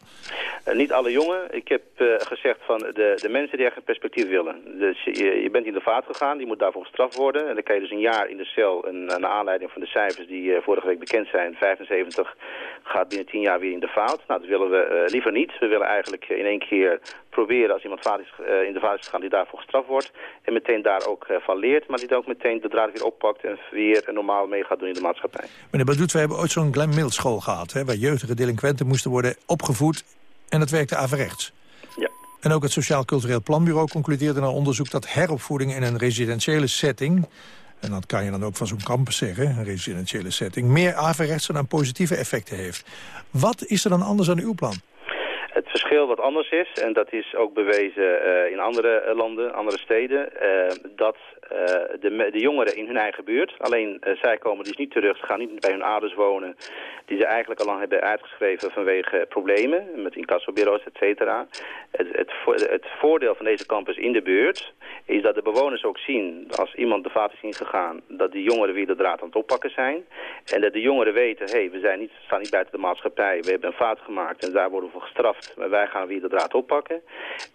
niet alle jongen. Ik heb gezegd van de, de mensen die echt een perspectief willen. Dus je, je bent in de vaart gegaan, die moet daarvoor gestraft worden. En dan kan je dus een jaar in de cel... naar aanleiding van de cijfers die uh, vorige week bekend zijn, 75 zelfstandig gaat binnen tien jaar weer in de fout. Nou, dat willen we uh, liever niet. We willen eigenlijk in één keer proberen als iemand is, in de fout is gegaan die daarvoor gestraft wordt. En meteen daar ook van leert, maar die ook meteen de draad weer oppakt en weer normaal mee gaat doen in de maatschappij. Meneer Badoet, we hebben ooit zo'n Glen Mills school gehad, hè, waar jeugdige delinquenten moesten worden opgevoed en dat werkte averechts. Ja. En ook het Sociaal Cultureel Planbureau concludeerde na onderzoek dat heropvoeding in een residentiële setting en dat kan je dan ook van zo'n campus zeggen, een residentiële setting... meer averechtse dan positieve effecten heeft. Wat is er dan anders aan uw plan? Het verschil wat anders is, en dat is ook bewezen uh, in andere landen, andere steden... Uh, dat de, de, jongeren in hun eigen buurt, alleen zij komen dus niet terug... ze gaan niet bij hun ouders wonen, die ze eigenlijk al lang hebben uitgeschreven vanwege problemen... met incassobureaus, et cetera. Het, het, voordeel van deze campus in de buurt is dat de bewoners ook zien... als iemand de vaat is ingegaan, dat die jongeren weer de draad aan het oppakken zijn... en dat de jongeren weten, hé, hey, we zijn niet, staan niet buiten de maatschappij... we hebben een fout gemaakt en daar worden we voor gestraft... maar wij gaan weer de draad oppakken.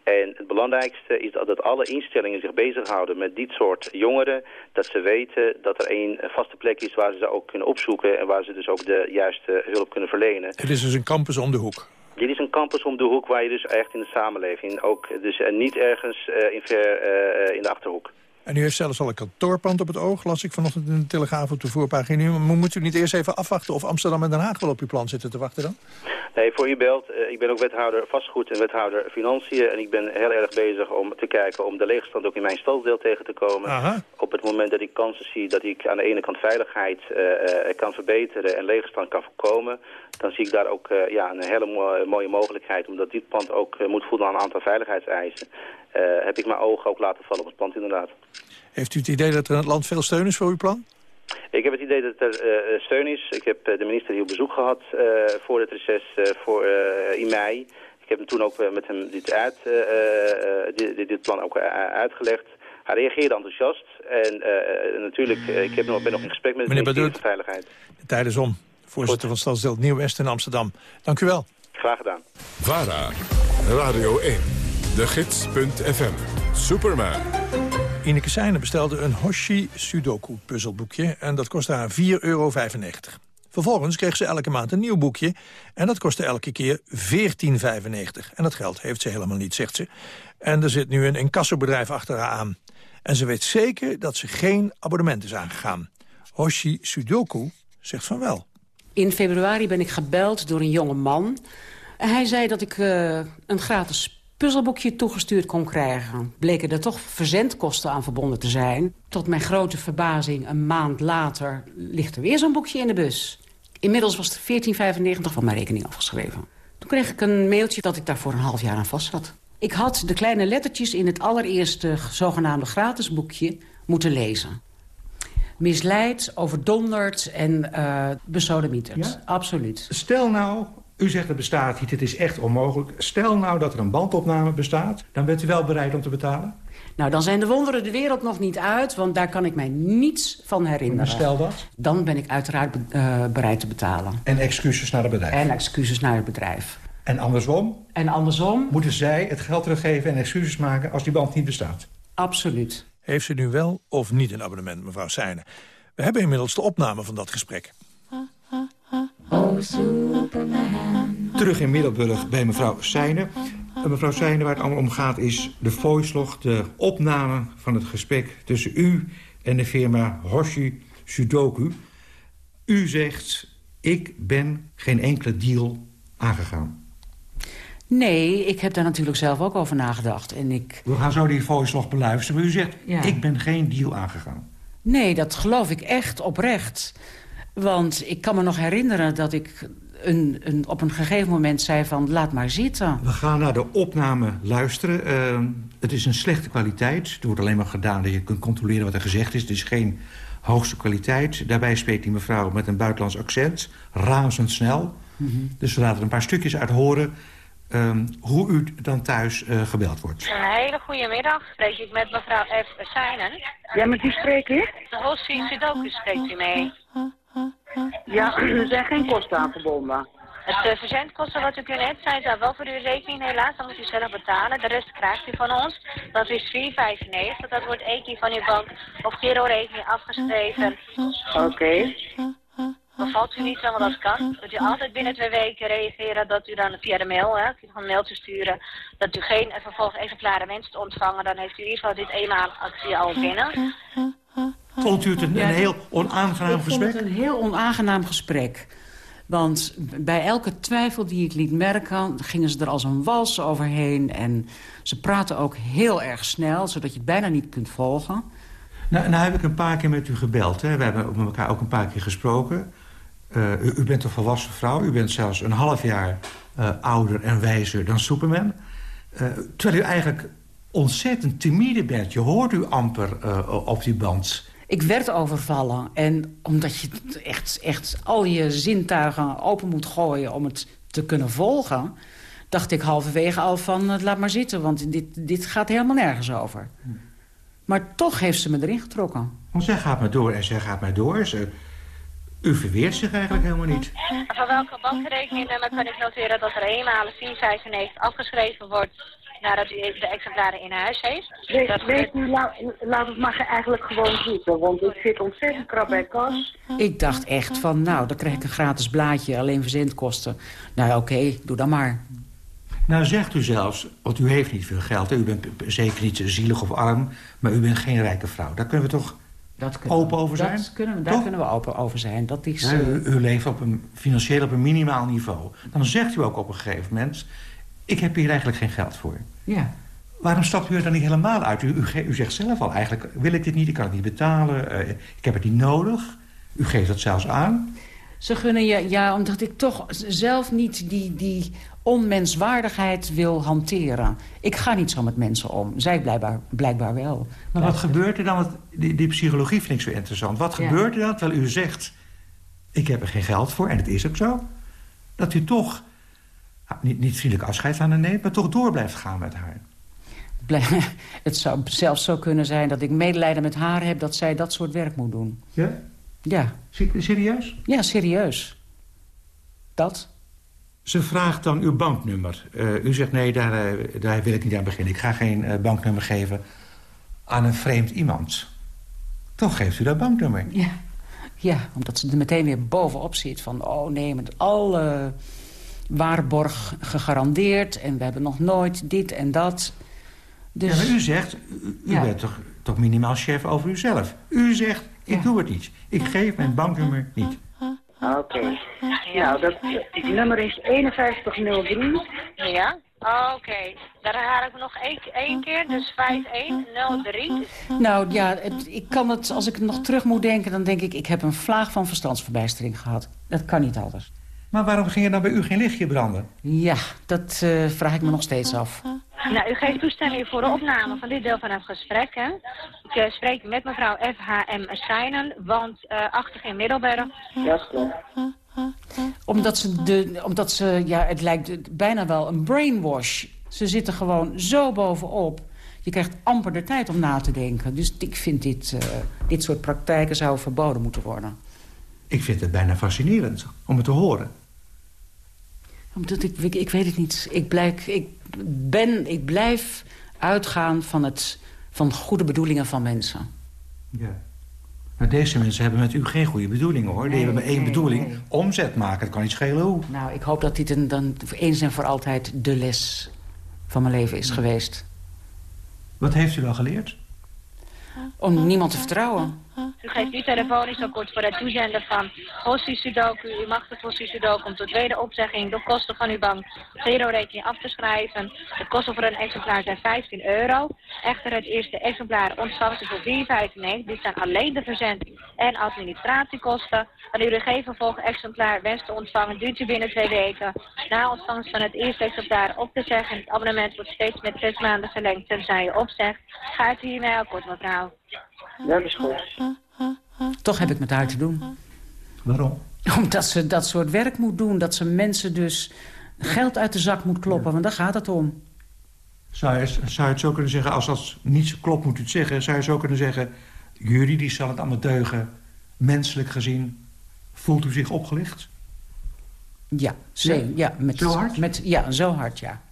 En het belangrijkste is dat alle instellingen zich bezighouden met dit soort jongeren... dat ze weten dat er één vaste plek is waar ze ze ook kunnen opzoeken... en waar ze dus ook de juiste hulp kunnen verlenen. Het is dus een campus om de hoek? Dit is een campus om de hoek waar je dus echt in de samenleving ook... dus uh, niet ergens uh, in, ver, uh, in de Achterhoek. En u heeft zelfs al een kantoorpand op het oog, las ik vanochtend in de Telegraaf op de voorpagina. Maar moet u niet eerst even afwachten of Amsterdam en Den Haag wel op uw plan zitten te wachten dan? Nee, voor u belt. Uh, ik ben ook wethouder vastgoed en wethouder financiën. En ik ben heel erg bezig om te kijken om de leegstand ook in mijn stadsdeel tegen te komen. Aha. Op het moment dat ik kansen zie dat ik aan de ene kant veiligheid uh, uh, kan verbeteren en leegstand kan voorkomen, dan zie ik daar ook ja, een hele mo mooie mogelijkheid. Omdat dit pand ook moet voldoen aan een aantal veiligheidseisen. Heb ik mijn ogen ook laten vallen op het pand inderdaad. Heeft u het idee dat er in het land veel steun is voor uw plan? Ik heb het idee dat er uh, steun is. Ik heb uh, de minister hier op bezoek gehad uh, voor het reces voor, in mei. Ik heb hem toen ook met hem dit, uit, dit, dit, plan ook uitgelegd. Hij reageerde enthousiast. En natuurlijk, ik heb nog, ben nog in gesprek met de ministerie van Veiligheid. De tijd is om. Voorzitter Goed. van Stadsdeel Nieuw-West in Amsterdam. Dank u wel. Graag gedaan. VARA, Radio 1, de gids.fm, Superman. Ineke Seijnen bestelde een Hoshi Sudoku puzzelboekje en dat kostte haar 4,95 euro. Vervolgens kreeg ze elke maand een nieuw boekje en dat kostte elke keer 14,95. En dat geld heeft ze helemaal niet, zegt ze. En er zit nu een incassobedrijf achter haar aan. En ze weet zeker dat ze geen abonnement is aangegaan. Hoshi Sudoku zegt van wel. In februari ben ik gebeld door een jonge man. Hij zei dat ik uh, een gratis puzzelboekje toegestuurd kon krijgen. Bleken er toch verzendkosten aan verbonden te zijn. Tot mijn grote verbazing, een maand later ligt er weer zo'n boekje in de bus. Inmiddels was het 14,95 van mijn rekening afgeschreven. Toen kreeg ik een mailtje dat ik daar voor een half jaar aan vast zat. Ik had de kleine lettertjes in het allereerste zogenaamde gratis boekje moeten lezen. Misleid, overdonderd en uh, besodemieterd. Ja? Absoluut. Stel nou, u zegt het bestaat niet, het is echt onmogelijk. Stel nou dat er een bandopname bestaat, dan bent u wel bereid om te betalen? Nou, dan zijn de wonderen de wereld nog niet uit, want daar kan ik mij niets van herinneren. Maar stel dat? Dan ben ik uiteraard uh, bereid te betalen. En excuses naar het bedrijf? En excuses naar het bedrijf. En andersom? En andersom? Moeten zij het geld teruggeven en excuses maken als die band niet bestaat? Absoluut. Heeft ze nu wel of niet een abonnement, mevrouw Seijnen? We hebben inmiddels de opname van dat gesprek. Superman. Terug in Middelburg bij mevrouw Seijnen. Mevrouw Seijnen, waar het allemaal om gaat is de voicelog... de opname van het gesprek tussen u en de firma Hoshi Sudoku. U zegt, ik ben geen enkele deal aangegaan. Nee, ik heb daar natuurlijk zelf ook over nagedacht. En ik... We gaan zo die voicelog beluisteren. Maar u zegt, ja. ik ben geen deal aangegaan. Nee, dat geloof ik echt oprecht. Want ik kan me nog herinneren dat ik een, een, op een gegeven moment zei van laat maar zitten. We gaan naar de opname luisteren. Uh, het is een slechte kwaliteit. Er wordt alleen maar gedaan dat je kunt controleren wat er gezegd is. Het is geen hoogste kwaliteit. Daarbij spreekt die mevrouw met een buitenlands accent. Razendsnel. Mm -hmm. Dus we laten er een paar stukjes uit horen... Um, hoe u dan thuis uh, gebeld wordt. Een hele goede middag. Spreek ik met mevrouw F. Seinen. Ja, met wie spreek ik? De hostie Sudoku spreekt u mee. Ja, er zijn geen kosten aan verbonden. Het uh, verzendkosten wat u kunt hebben zijn daar wel voor uw rekening helaas. Dan moet u zelf betalen. De rest krijgt u van ons. Dat is 4,95. Dat wordt één keer van uw bank of Giro-rekening afgeschreven. Oké. Okay. Bevalt u niet, want dat kan. Dat u altijd binnen twee weken reageren dat u dan via de mail, hè, een mailtje sturen, dat u geen vervolgexemplaren wenst te ontvangen, dan heeft u in ieder geval dit eenmaal actie al binnen. Vond u het een, een heel onaangenaam ik gesprek? vond het een heel onaangenaam gesprek. Want bij elke twijfel die ik liet merken... gingen ze er als een wals overheen. En ze praten ook heel erg snel, zodat je het bijna niet kunt volgen. Nou, nou heb ik een paar keer met u gebeld. Hè. We hebben met elkaar ook een paar keer gesproken. Uh, u, u, bent een volwassen vrouw. U bent zelfs een half jaar uh, ouder en wijzer dan Superman. Uh, terwijl u eigenlijk ontzettend timide bent. Je hoort u amper op die band. Ik werd overvallen. En omdat je echt, echt al je zintuigen open moet gooien om het te kunnen volgen... dacht ik halverwege al van laat maar zitten, want dit, dit gaat helemaal nergens over. Maar toch heeft ze me erin getrokken. Want zij gaat maar door en zij gaat maar door. Ze, u verweert zich eigenlijk helemaal niet. Van welke bankrekeningnummer kan ik noteren dat er eenmalig 495 afgeschreven wordt nadat u de exemplaren in huis heeft? Weet, dat weet u, laat, laat het maar eigenlijk gewoon zitten, want ik zit ontzettend krap bij kas. Ik dacht echt van, nou, dan krijg ik een gratis blaadje, alleen verzendkosten. Nou, oké, okay, doe dan maar. Nou zegt u zelfs, want u heeft niet veel geld. U bent zeker niet zielig of arm, maar u bent geen rijke vrouw. Daar kunnen we toch dat open over zijn? Dat kunnen we, daar toch? kunnen we open over zijn. Dat is, ja, u, u, leeft op een, financieel op een minimaal niveau. Dan zegt u ook op een gegeven moment... ik heb hier eigenlijk geen geld voor. Ja. Waarom stapt u er dan niet helemaal uit? U, u, u zegt zelf al, eigenlijk wil ik dit niet, ik kan het niet betalen... Uh, ik heb het niet nodig. U geeft dat zelfs aan. Ze gunnen je, ja, omdat ik toch zelf niet die, die onmenswaardigheid wil hanteren. Ik ga niet zo met mensen om. Zij blijkbaar, blijkbaar wel. Maar wat gebeurt er dan? Want die, die psychologie vind ik zo interessant. Wat ja. gebeurt er dan terwijl u zegt... ik heb er geen geld voor, en het is ook zo... dat u toch niet, niet vriendelijk afscheid van haar neemt... maar toch door blijft gaan met haar? Het zou zelfs zo kunnen zijn dat ik medelijden met haar heb... dat zij dat soort werk moet doen. Ja? Ja. Serieus? Ja, serieus. Dat... Ze vraagt dan uw banknummer. Uh, u zegt nee, daar, uh, daar wil ik niet aan beginnen. Ik ga geen uh, banknummer geven aan een vreemd iemand. Toch geeft u dat banknummer. Ja, ja omdat ze er meteen weer bovenop zit. Van, oh nee, met alle waarborg gegarandeerd... en we hebben nog nooit dit en dat. Dus... Ja, maar u zegt, u, u ja. bent toch, toch minimaal chef over uzelf. U zegt, ik ja. doe het niet. Ik geef mijn banknummer niet. Oké. Okay. Nou, dat het nummer is 5103. Ja? Oké. Okay. Daar herhaal ik nog één, één keer, dus 5103. Nou ja, het, ik kan het, als ik het nog terug moet denken... dan denk ik, ik heb een vlaag van verstandsverbijstering gehad. Dat kan niet anders. Maar waarom ging er dan bij u geen lichtje branden? Ja, dat uh, vraag ik me nog steeds af. Nou, u geeft toestemming voor de opname van dit deel van het gesprek, hè? Ik uh, spreek met mevrouw FHM Schijnen, want uh, achter in Middelburg. Ja, klopt. Omdat ze, de, omdat ze, ja, het lijkt bijna wel een brainwash. Ze zitten gewoon zo bovenop. Je krijgt amper de tijd om na te denken. Dus ik vind dit, uh, dit soort praktijken zouden verboden moeten worden. Ik vind het bijna fascinerend om het te horen. Omdat ik, ik, ik weet het niet. Ik blijf, ik, ben, ik blijf uitgaan van, het, van goede bedoelingen van mensen. Ja. Maar deze mensen hebben met u geen goede bedoelingen, hoor. Die hebben maar één nee, bedoeling. Nee. Omzet maken, dat kan niet schelen hoe. Nou, ik hoop dat dit een, dan eens en voor altijd de les van mijn leven is ja. geweest. Wat heeft u dan geleerd? Om niemand te vertrouwen. U geeft nu telefonisch akkoord voor het toezenden van Hostie Sudoku. U mag de Hostie Sudoku om tot tweede opzegging de kosten van uw bank zero-rekening af te schrijven. De kosten voor een exemplaar zijn 15 euro. Echter, het eerste exemplaar ontvangt u voor 4,95. Dit zijn alleen de verzending en administratiekosten. Wanneer u geen vervolg exemplaar wenst te ontvangen, duurt u binnen twee weken. Na ontvangst van het eerste exemplaar op te zeggen. Het abonnement wordt steeds met zes maanden verlengd tenzij je opzegt. Gaat u hiermee akkoord, mevrouw? Dat is goed. Toch heb ik met haar te doen. Waarom? Omdat ze dat soort werk moet doen. Dat ze mensen dus geld uit de zak moet kloppen. Want daar gaat het om. Zou je, zou je het zo kunnen zeggen, als dat niet zo klopt moet u het zeggen... zou je zo kunnen zeggen, juridisch zal het allemaal deugen... menselijk gezien, voelt u zich opgelicht? Ja, ja? ja met, zo hard? Met, ja, zo hard, ja.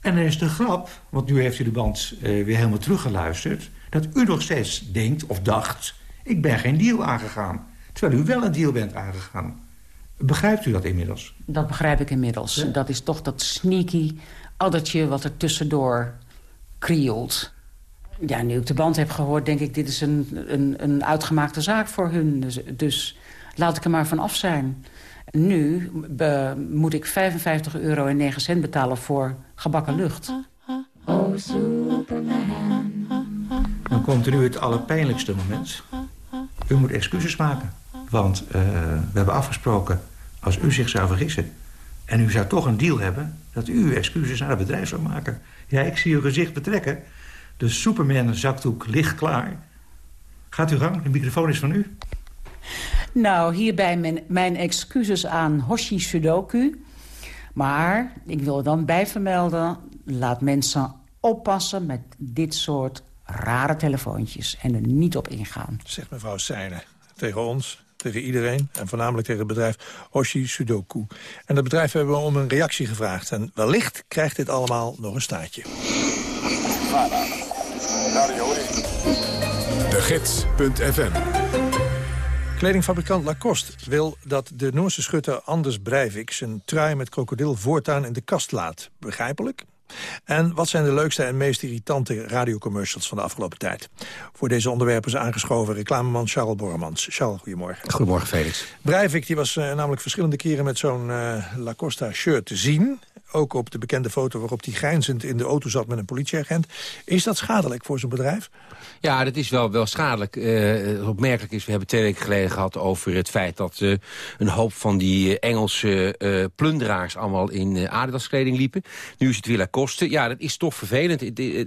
En dan is de grap, want nu heeft u de band uh, weer helemaal teruggeluisterd... dat u nog steeds denkt of dacht, ik ben geen deal aangegaan. Terwijl u wel een deal bent aangegaan. Begrijpt u dat inmiddels? Dat begrijp ik inmiddels. Dat is toch dat sneaky addertje wat er tussendoor krioelt. Ja, nu ik de band heb gehoord, denk ik... dit is een, een, een uitgemaakte zaak voor hun. Dus, dus laat ik er maar van af zijn. Nu moet ik 55 euro en 9 cent betalen voor gebakken lucht. Oh, Dan komt nu het allerpijnlijkste moment. U moet excuses maken. Want uh, we hebben afgesproken, als u zich zou vergissen... en u zou toch een deal hebben, dat u excuses aan het bedrijf zou maken. Ja, ik zie uw gezicht betrekken. De Superman-zakdoek ligt klaar. Gaat u gang, de microfoon is van u. Nou, hierbij mijn, mijn excuses aan Hoshi Sudoku. Maar ik wil dan bij vermelden... laat mensen oppassen met dit soort rare telefoontjes... en er niet op ingaan. Zegt mevrouw Seijnen tegen ons, tegen iedereen... en voornamelijk tegen het bedrijf Hoshi Sudoku. En dat bedrijf hebben we om een reactie gevraagd. En wellicht krijgt dit allemaal nog een staartje. De Gids.fm Kledingfabrikant Lacoste wil dat de Noorse schutter Anders Breivik... zijn trui met krokodil voortaan in de kast laat. Begrijpelijk? En wat zijn de leukste en meest irritante radiocommercials van de afgelopen tijd? Voor deze onderwerpen is aangeschoven reclameman Charles Borremans. Charles, goedemorgen. Goedemorgen, Felix. Breivik die was uh, namelijk verschillende keren met zo'n uh, Lacoste shirt te zien. Ook op de bekende foto waarop hij grijnzend in de auto zat met een politieagent. Is dat schadelijk voor zo'n bedrijf? Ja, dat is wel, wel schadelijk. Uh, opmerkelijk is, we hebben twee weken geleden gehad over het feit... dat uh, een hoop van die Engelse uh, plunderaars allemaal in Adidas kleding liepen. Nu is het weer Lacoste. Ja, dat is toch vervelend.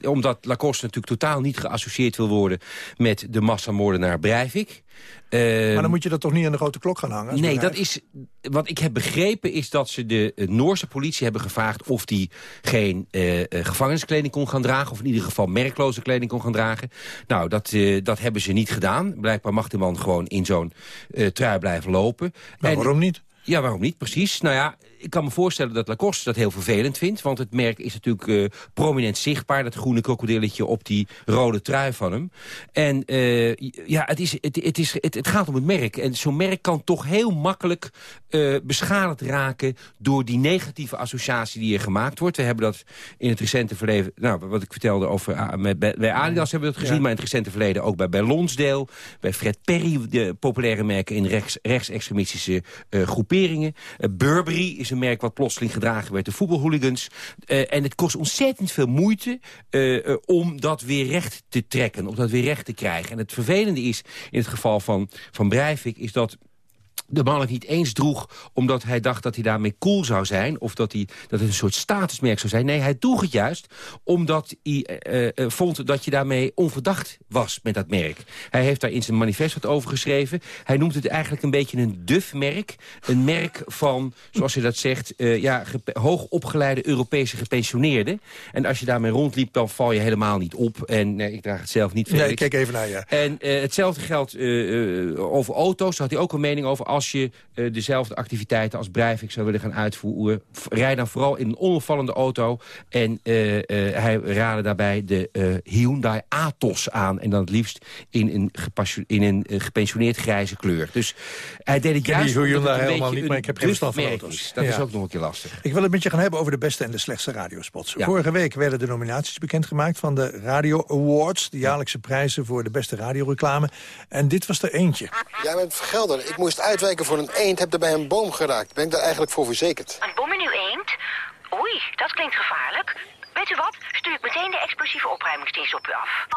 Omdat Lacoste natuurlijk totaal niet geassocieerd wil worden... met de massamoordenaar Breivik. Uh, maar dan moet je dat toch niet aan de grote klok gaan hangen? Nee, dat is, wat ik heb begrepen is dat ze de Noorse politie hebben gevraagd... of die geen uh, gevangeniskleding kon gaan dragen... of in ieder geval merkloze kleding kon gaan dragen. Nou, dat, uh, dat hebben ze niet gedaan. Blijkbaar mag de man gewoon in zo'n trui blijven lopen. Maar en, waarom niet? Ja, waarom niet? Precies. Nou ja, ik kan me voorstellen dat Lacoste dat heel vervelend vindt. Want het merk is natuurlijk uh, prominent zichtbaar. Dat groene krokodilletje op die rode trui van hem. En uh, ja, het, is, het, het, is, het, het, gaat om het merk. En zo'n merk kan toch heel makkelijk uh, beschadigd raken... door die negatieve associatie die er gemaakt wordt. We hebben dat in het recente verleden... Nou, wat ik vertelde over... Met, bij Adidas hebben we dat gezien. Ja. Maar in het recente verleden ook bij, bij Lonsdale. Bij Fred Perry, de populaire merken in rechts, rechtsextremistische groeperingen. Burberry is merk wat plotseling gedragen werd de voetbalhooligans. Uh, en het kost ontzettend veel moeite uh, om dat weer recht te trekken, om dat weer recht te krijgen. En het vervelende is, in het geval van, van Breivik, is dat de man het niet eens droeg omdat hij dacht dat hij daarmee cool zou zijn... of dat, hij, dat het een soort statusmerk zou zijn. Nee, hij droeg het juist omdat hij uh, uh, vond dat je daarmee onverdacht was met dat merk. Hij heeft daar in zijn manifest wat over geschreven. Hij noemt het eigenlijk een beetje een duf-merk. Een merk van, zoals hij dat zegt, uh, ja, hoogopgeleide Europese gepensioneerden. En als je daarmee rondliep, dan val je helemaal niet op. En nee, ik draag het zelf niet Nee, kijk even naar je. En hetzelfde geldt over auto's. Daar had hij ook een mening over als je uh, dezelfde activiteiten als Breivik zou willen gaan uitvoeren... rij dan vooral in een onopvallende auto. En uh, uh, hij raadde daarbij de Hyundai Atos aan. En dan het liefst in een, in een gepensioneerd grijze kleur. Dus hij deed het juist Hyundai helemaal niet, maar ik heb geen verstand van auto's. Dat ja. is ook nog een keer lastig. Ik wil het met je gaan hebben over de beste en de slechtste radiospots. Ja. Vorige week werden de nominaties bekendgemaakt van de Radio Awards. De jaarlijkse prijzen voor de beste radioreclame. En dit was er eentje. Jij bent vergelder. Ik moest uitwijken voor een eend, heb daarbij een boom geraakt. Ben ik daar eigenlijk voor verzekerd? Een bom in uw eend? Oei, dat klinkt gevaarlijk. Weet u wat? Stuur ik meteen de explosieve opruimingsdienst op u af.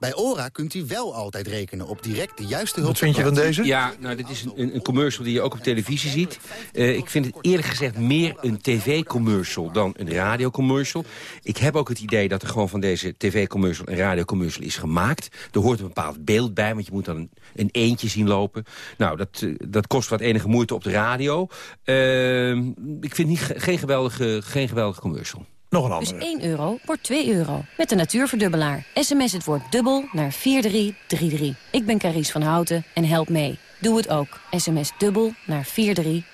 Bij ORA kunt u wel altijd rekenen op direct de juiste hulp. Wat vind je van deze? Ja, nou, dit is een, een commercial die je ook op televisie ziet. Uh, ik vind het eerlijk gezegd meer een tv-commercial dan een radiocommercial. Ik heb ook het idee dat er gewoon van deze tv-commercial een radiocommercial is gemaakt. Er hoort een bepaald beeld bij, want je moet dan een, een eentje zien lopen. Nou, dat, uh, dat kost wat enige moeite op de radio. Uh, ik vind niet, geen, geweldige, geen geweldige commercial. Nog een andere. Dus 1 euro wordt 2 euro. Met de natuurverdubbelaar. SMS het woord dubbel naar 4333. Ik ben Carice van Houten en help mee. Doe het ook. SMS dubbel naar 4333.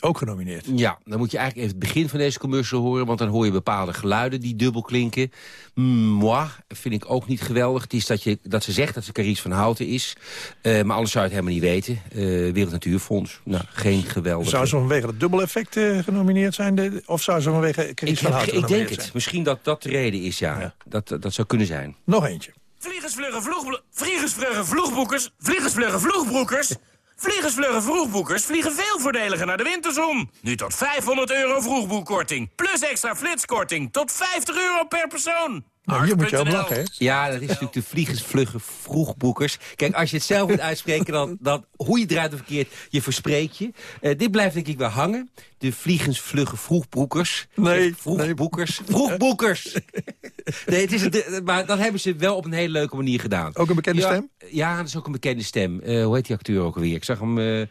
Ook genomineerd. Ja, dan moet je eigenlijk even het begin van deze commercial horen... want dan hoor je bepaalde geluiden die dubbel klinken. Moi, vind ik ook niet geweldig. Het is dat, je, dat ze zegt dat ze Carice van Houten is. Uh, maar alles zou je het helemaal niet weten. Uh, Wereld Natuurfonds, nou, geen geweldig. Zou ze vanwege het dubbeleffect uh, genomineerd zijn? De, of zou ze vanwege Carice van Houten Ik denk het. Misschien dat dat de reden is, ja. ja. Dat, dat zou kunnen zijn. Nog eentje. Vliegersvluggen vloeg, vliegersvluggen vloegboekers, vliegersvluggen vloegbroekers. Vliegersvluggen vroegboekers vliegen veel voordeliger naar de winterzon. Nu tot 500 euro vroegboekkorting. Plus extra flitskorting tot 50 euro per persoon. Nou, hier moet je lachen, hè? Ja, dat is natuurlijk de vliegensvlugge vroegboekers. Kijk, als je het zelf moet uitspreken, dan, dan hoe je het draait of verkeerd, je verspreekt je. Uh, dit blijft denk ik wel hangen. De vliegensvlugge vroegboekers. Nee. Vroegboekers. Nee. Vroegboekers. nee, het is het, maar dat hebben ze wel op een hele leuke manier gedaan. Ook een bekende ja, stem? Ja, dat is ook een bekende stem. Uh, hoe heet die acteur ook alweer? Ik zag hem... Uh,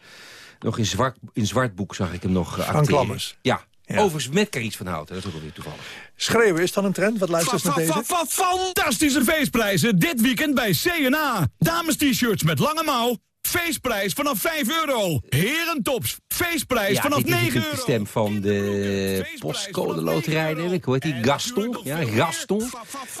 nog in, zwart, in zwartboek zag ik hem nog uh, Frank Lammers. Ja, ja. Overigens met Carice van Houten, dat is ook alweer toevallig. Schreeuwen, is dan een trend? Wat luistert naar deze? Fantastische feestprijzen dit weekend bij C&A. Dames t-shirts met lange mouw. Feestprijs vanaf 5 euro. Herentops. Feestprijs ja, vanaf 9 euro. de stem van de postcode loterij, denk ik. Hoe heet die? Gaston. Ja, Gaston.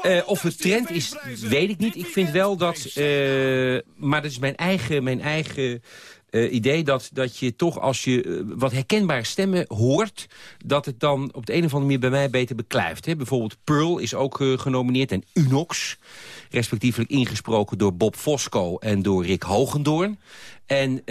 Uh, of het trend is, weet ik niet. Ik vind wel dat... Uh, maar dat is mijn eigen... Mijn eigen uh, idee dat, dat je toch als je uh, wat herkenbare stemmen hoort... dat het dan op de een of andere manier bij mij beter beklijft. Hè? Bijvoorbeeld Pearl is ook uh, genomineerd en Unox. Respectievelijk ingesproken door Bob Fosco en door Rick Hogendoorn. En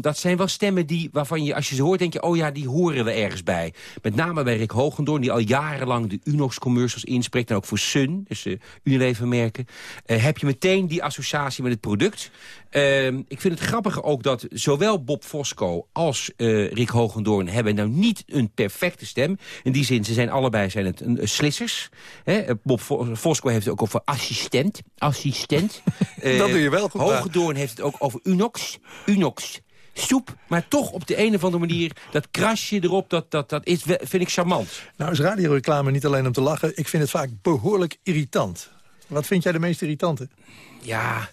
dat zijn wel stemmen die, waarvan je, als je ze hoort, denk je... oh ja, die horen we ergens bij. Met name bij Rick Hogendoorn, die al jarenlang de Unox-commercials inspreekt... en ook voor Sun, dus uh, Unilever-merken... Heb je meteen die associatie met het product. Uh, ik vind het grappig ook dat zowel Bob Fosco als uh, Rick Hogendoorn... hebben nou niet een perfecte stem. In die zin, ze zijn allebei zijn het een, slissers. Hè? Bob Fosco heeft het ook over assistent. Assistent. dat doe je wel goed. Hogendoorn heeft het ook over Unox. Unox. Soep, maar toch op de een of andere manier... dat krasje erop, dat, dat, dat is, vind ik charmant. Nou is radioreclame niet alleen om te lachen. Ik vind het vaak behoorlijk irritant. Wat vind jij de meest irritante? Ja,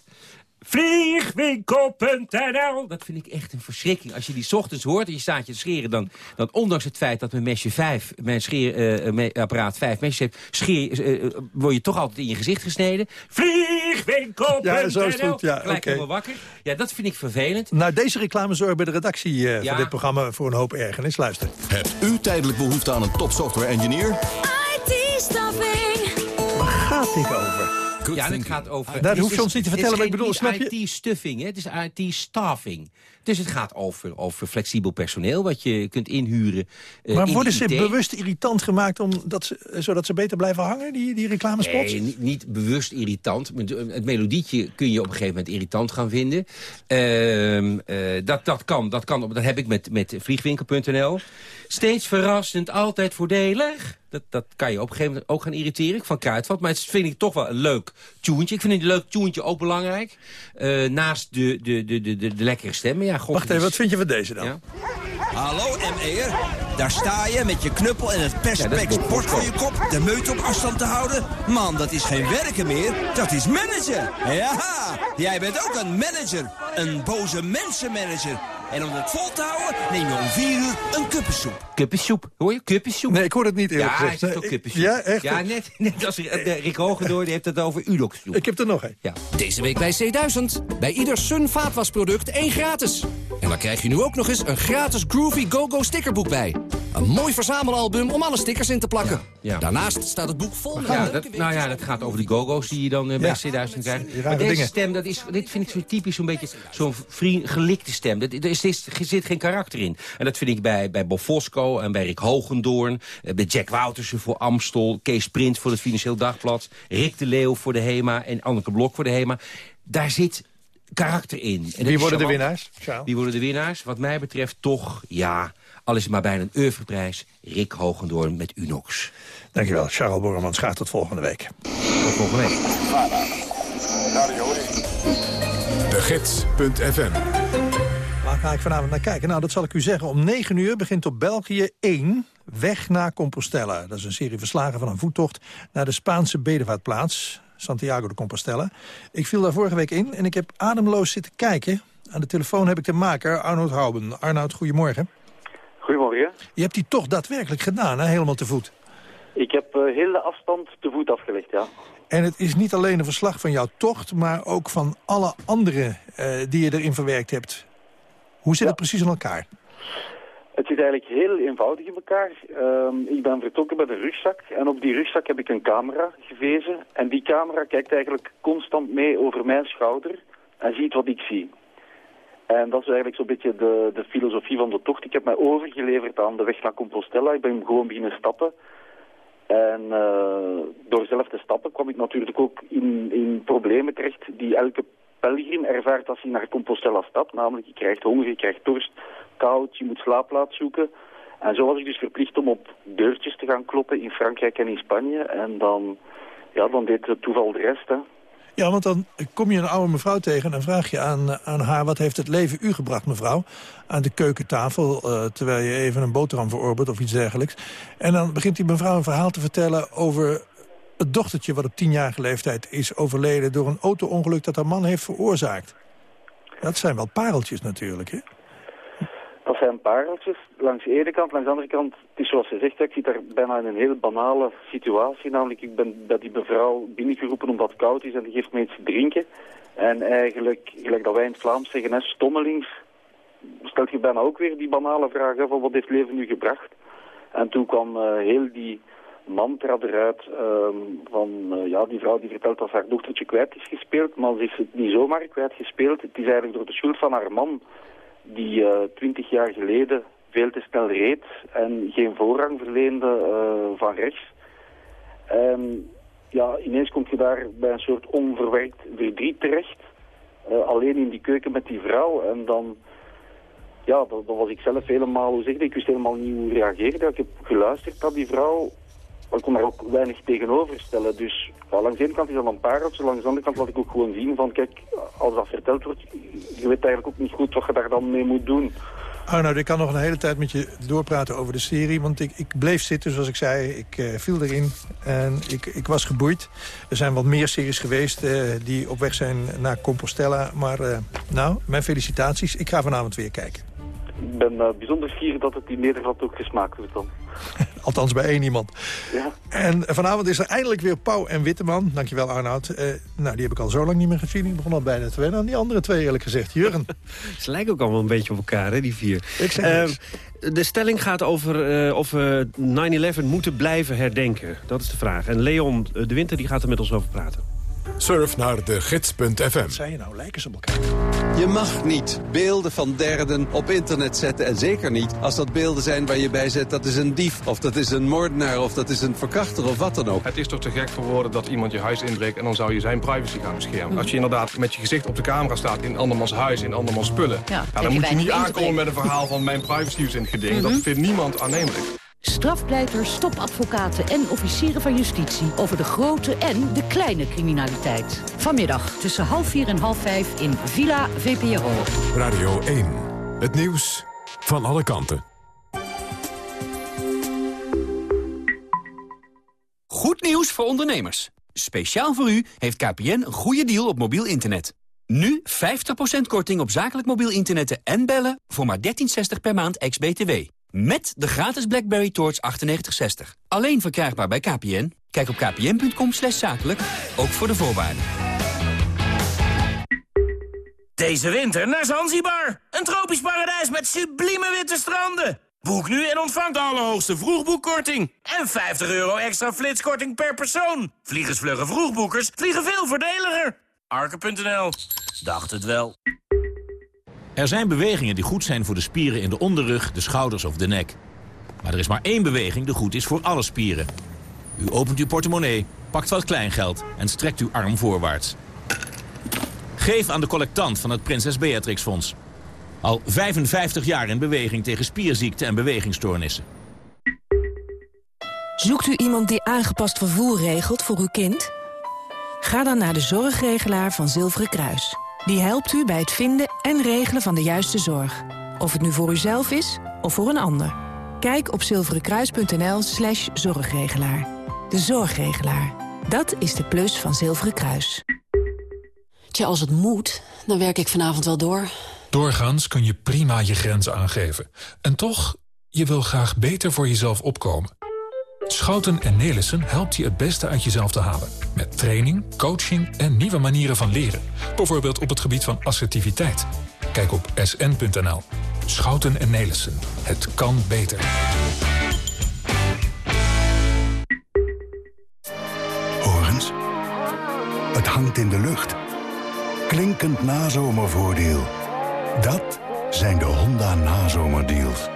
Vliegwinkel.nl. Dat vind ik echt een verschrikking. Als je die ochtends hoort en je staat je te scheren... dan, dan ondanks het feit dat mijn mesje 5, mijn scheerapparaat uh, 5 mesjes heeft... Scheer, uh, word je toch altijd in je gezicht gesneden. Vliegwinkel.nl. Ja, zo is het goed. Ja, Gelijk okay. wakker. Ja, dat vind ik vervelend. Nou, deze reclame zorgt bij de redactie uh, ja. van dit programma voor een hoop ergernis. Luister. Hebt u tijdelijk behoefte aan een top software engineer? IT-staffing. Waar gaat dit over? Good ja, het gaat over... Dat hoef je ons niet te vertellen, maar ik bedoel, snap je? IT-stuffing, het is IT-staffing. Dus het gaat over, over flexibel personeel wat je kunt inhuren. Uh, maar in worden ze bewust irritant gemaakt omdat ze, zodat ze beter blijven hangen, die, die reclamespots? Nee, niet, niet, bewust irritant. Het melodietje kun je op een gegeven moment irritant gaan vinden. Uh, uh, dat, dat kan, dat kan. Dat heb ik met, met vliegwinkel.nl. Steeds verrassend, altijd voordelig. Dat, dat kan je op een gegeven moment ook gaan irriteren. Van Kruidvat. Maar het vind ik toch wel een leuk tuentje. Ik vind een leuk tuentje ook belangrijk. Uh, naast de, de, de, de, de, lekkere stemmen. Ja, God, Wacht even, wat vind je van deze dan? Ja? Hallo ME'er, daar sta je met je knuppel en het perspex ja, voor je kop... de meute op afstand te houden. Man, dat is geen werken meer, dat is manager. Ja, jij bent ook een manager. Een boze mensenmanager. En om het vol te houden neem je om vier uur een kuppensoep. Kuppensoep, hoor je? Kuppensoep. Nee, ik hoor het niet eerlijk ja, gezegd. Ja, hij ook kuppensoep. Ja, echt? Ja, net, net als Rick Hogendoor, die heeft het over Udoxsoep. Ik heb er nog een. Ja. Deze week bij C1000. Bij ieder Sun vaatwasproduct één gratis. En dan krijg je nu ook nog eens een gratis Groovy Go-Go stickerboek bij. Een mooi verzamelalbum om alle stickers in te plakken. Ja. Daarnaast staat het boek vol met ja, dat, Nou ja, dat gaat over die go-go's die je dan uh, bij ja. C1000 krijgt. Maar deze dingen. stem, dat is, dit vind ik zo typisch zo'n beetje zo'n gelikte stem. Er, is, er zit geen karakter in. En dat vind ik bij, bij Bob Fosco en bij Rick Hogendoorn. Uh, bij Jack Woutersen voor Amstel. Kees Print voor het Financieel Dagblad. Rick de Leeuw voor de HEMA en Anneke Blok voor de HEMA. Daar zit karakter in. En Wie worden de winnaars? Wie worden de winnaars? Wat mij betreft toch, ja... Al is het maar bijna een oeuvreprijs. Rick Hogendoorn met Unox. Dankjewel, Charles Borremans. Gaat tot volgende week. Tot volgende week. De Gids.fm Waar ga ik vanavond naar kijken? Nou, dat zal ik u zeggen. Om 9 uur begint op België 1 Weg naar Compostela. Dat is een serie verslagen van een voettocht naar de Spaanse bedevaartplaats. Santiago de Compostela. Ik viel daar vorige week in en ik heb ademloos zitten kijken Aan de telefoon heb ik de maker, Arnoud Houben. Arnoud, goedemorgen. Goedemorgen. Je hebt die toch daadwerkelijk gedaan, hè? helemaal te voet. Ik heb uh, heel de afstand te voet afgelegd, ja. En het is niet alleen een verslag van jouw tocht... maar ook van alle andere uh, die je erin verwerkt hebt. Hoe zit ja. het precies in elkaar? Het zit eigenlijk heel eenvoudig in elkaar. Uh, ik ben vertrokken met een rugzak en op die rugzak heb ik een camera gewezen. En die camera kijkt eigenlijk constant mee over mijn schouder en ziet wat ik zie. En dat is eigenlijk zo'n beetje de, de filosofie van de tocht. Ik heb mij overgeleverd aan de weg naar Compostela. Ik ben gewoon beginnen stappen. En uh, door zelf te stappen kwam ik natuurlijk ook in, problemen terecht die elke pelgrim ervaart als hij naar Compostela stapt. Namelijk, je krijgt honger, je krijgt dorst, koud, je moet slaapplaats zoeken. En zo was ik dus verplicht om op deurtjes te gaan kloppen in Frankrijk en in Spanje. En dan, ja, dan deed het toeval de rest. Ja, want dan kom je een oude mevrouw tegen en vraag je aan, aan haar... wat heeft het leven u gebracht, mevrouw? Aan de keukentafel, uh, terwijl je even een boterham verorbert of iets dergelijks. En dan begint die mevrouw een verhaal te vertellen over het dochtertje... wat op tienjarige leeftijd is overleden door een auto-ongeluk dat haar man heeft veroorzaakt. Dat zijn wel pareltjes natuurlijk, hè? Dat zijn pareltjes. Langs de ene kant, langs de andere kant, het is zoals ze zegt, ik zit daar bijna in een heel banale situatie. Namelijk, ik ben bij die mevrouw binnengeroepen omdat het koud is en die geeft me iets te drinken. En eigenlijk, gelijk dat wij in het Vlaams zeggen, hè, stommelings, stelt je bijna ook weer die banale vraag van wat heeft leven nu gebracht. En toen kwam uh, heel die mantra eruit um, van, uh, ja, die vrouw die vertelt dat haar dochtertje kwijt is gespeeld, maar ze is het niet zomaar kwijt gespeeld. Het is eigenlijk door de schuld van haar man die twintig uh, jaar geleden veel te snel reed en geen voorrang verleende uh, van rechts. En ja, ineens kom je daar bij een soort onverwerkt verdriet terecht. Uh, alleen in die keuken met die vrouw. En dan, ja, dan, was ik zelf helemaal, hoe zeg ik, ik wist helemaal niet hoe reageren. Ik heb geluisterd naar die vrouw, maar ik kon daar ook weinig tegenover stellen. Dus ja, langs de ene kant is dat een pareltje, langs de andere kant laat ik ook gewoon zien van, kijk, als dat verteld wordt, je weet eigenlijk ook niet goed wat je daar dan mee moet doen. Arnoud, ik kan nog een hele tijd met je doorpraten over de serie. Want ik, ik bleef zitten, zoals ik zei. Ik uh, viel erin en ik, ik was geboeid. Er zijn wat meer series geweest uh, die op weg zijn naar Compostela. Maar uh, nou, mijn felicitaties. Ik ga vanavond weer kijken. Ik ben bijzonder fier dat het in Nederland ook gesmaakt wordt dan. Althans bij één iemand. Ja. En vanavond is er eindelijk weer Pauw en Witteman. Dankjewel Arnoud. Uh, nou, die heb ik al zo lang niet meer gezien. Ik begon al bijna te wennen aan die andere twee eerlijk gezegd. Jurgen. Ze lijken ook allemaal een beetje op elkaar, hè, die vier. Ik zeg uh, de stelling gaat over uh, of we 9-11 moeten blijven herdenken. Dat is de vraag. En Leon de Winter die gaat er met ons over praten. Surf naar de gids.fm. Wat zei je nou? Lijken ze op elkaar? Je mag niet beelden van derden op internet zetten. En zeker niet als dat beelden zijn waar je bij zet... dat is een dief, of dat is een moordenaar, of dat is een verkrachter, of wat dan ook. Het is toch te gek voor woorden dat iemand je huis inbreekt... en dan zou je zijn privacy gaan beschermen. Als je inderdaad met je gezicht op de camera staat in andermans huis... in andermans spullen... Ja, ja, dan moet je niet aankomen met een verhaal van mijn privacy is in het geding. Mhm. Dat vindt niemand aannemelijk. Strafpleiters, topadvocaten en officieren van justitie... over de grote en de kleine criminaliteit. Vanmiddag tussen half vier en half vijf in Villa VPRO. Radio 1. Het nieuws van alle kanten. Goed nieuws voor ondernemers. Speciaal voor u heeft KPN een goede deal op mobiel internet. Nu 50% korting op zakelijk mobiel internetten en bellen... voor maar 13,60 per maand ex-BTW. Met de gratis BlackBerry Torch 9860. Alleen verkrijgbaar bij KPN. Kijk op kpn.com zakelijk, ook voor de voorwaarden. Deze winter naar Zanzibar. Een tropisch paradijs met sublieme witte stranden. Boek nu en ontvang de allerhoogste vroegboekkorting. En 50 euro extra flitskorting per persoon. Vliegensvluggen vroegboekers vliegen veel voordeliger. Arke.nl. Dacht het wel. Er zijn bewegingen die goed zijn voor de spieren in de onderrug, de schouders of de nek. Maar er is maar één beweging die goed is voor alle spieren. U opent uw portemonnee, pakt wat kleingeld en strekt uw arm voorwaarts. Geef aan de collectant van het Prinses Beatrix Fonds. Al 55 jaar in beweging tegen spierziekten en bewegingsstoornissen. Zoekt u iemand die aangepast vervoer regelt voor uw kind? Ga dan naar de zorgregelaar van Zilveren Kruis. Die helpt u bij het vinden en regelen van de juiste zorg. Of het nu voor uzelf is of voor een ander. Kijk op zilverenkruis.nl slash zorgregelaar. De zorgregelaar. Dat is de plus van Zilveren Kruis. Tja, als het moet, dan werk ik vanavond wel door. Doorgaans kun je prima je grenzen aangeven. En toch, je wil graag beter voor jezelf opkomen. Schouten en Nelissen helpt je het beste uit jezelf te halen. Met training, coaching en nieuwe manieren van leren. Bijvoorbeeld op het gebied van assertiviteit. Kijk op sn.nl. Schouten en Nelissen. Het kan beter. Horens. Het hangt in de lucht. Klinkend nazomervoordeel. Dat zijn de Honda nazomerdeals.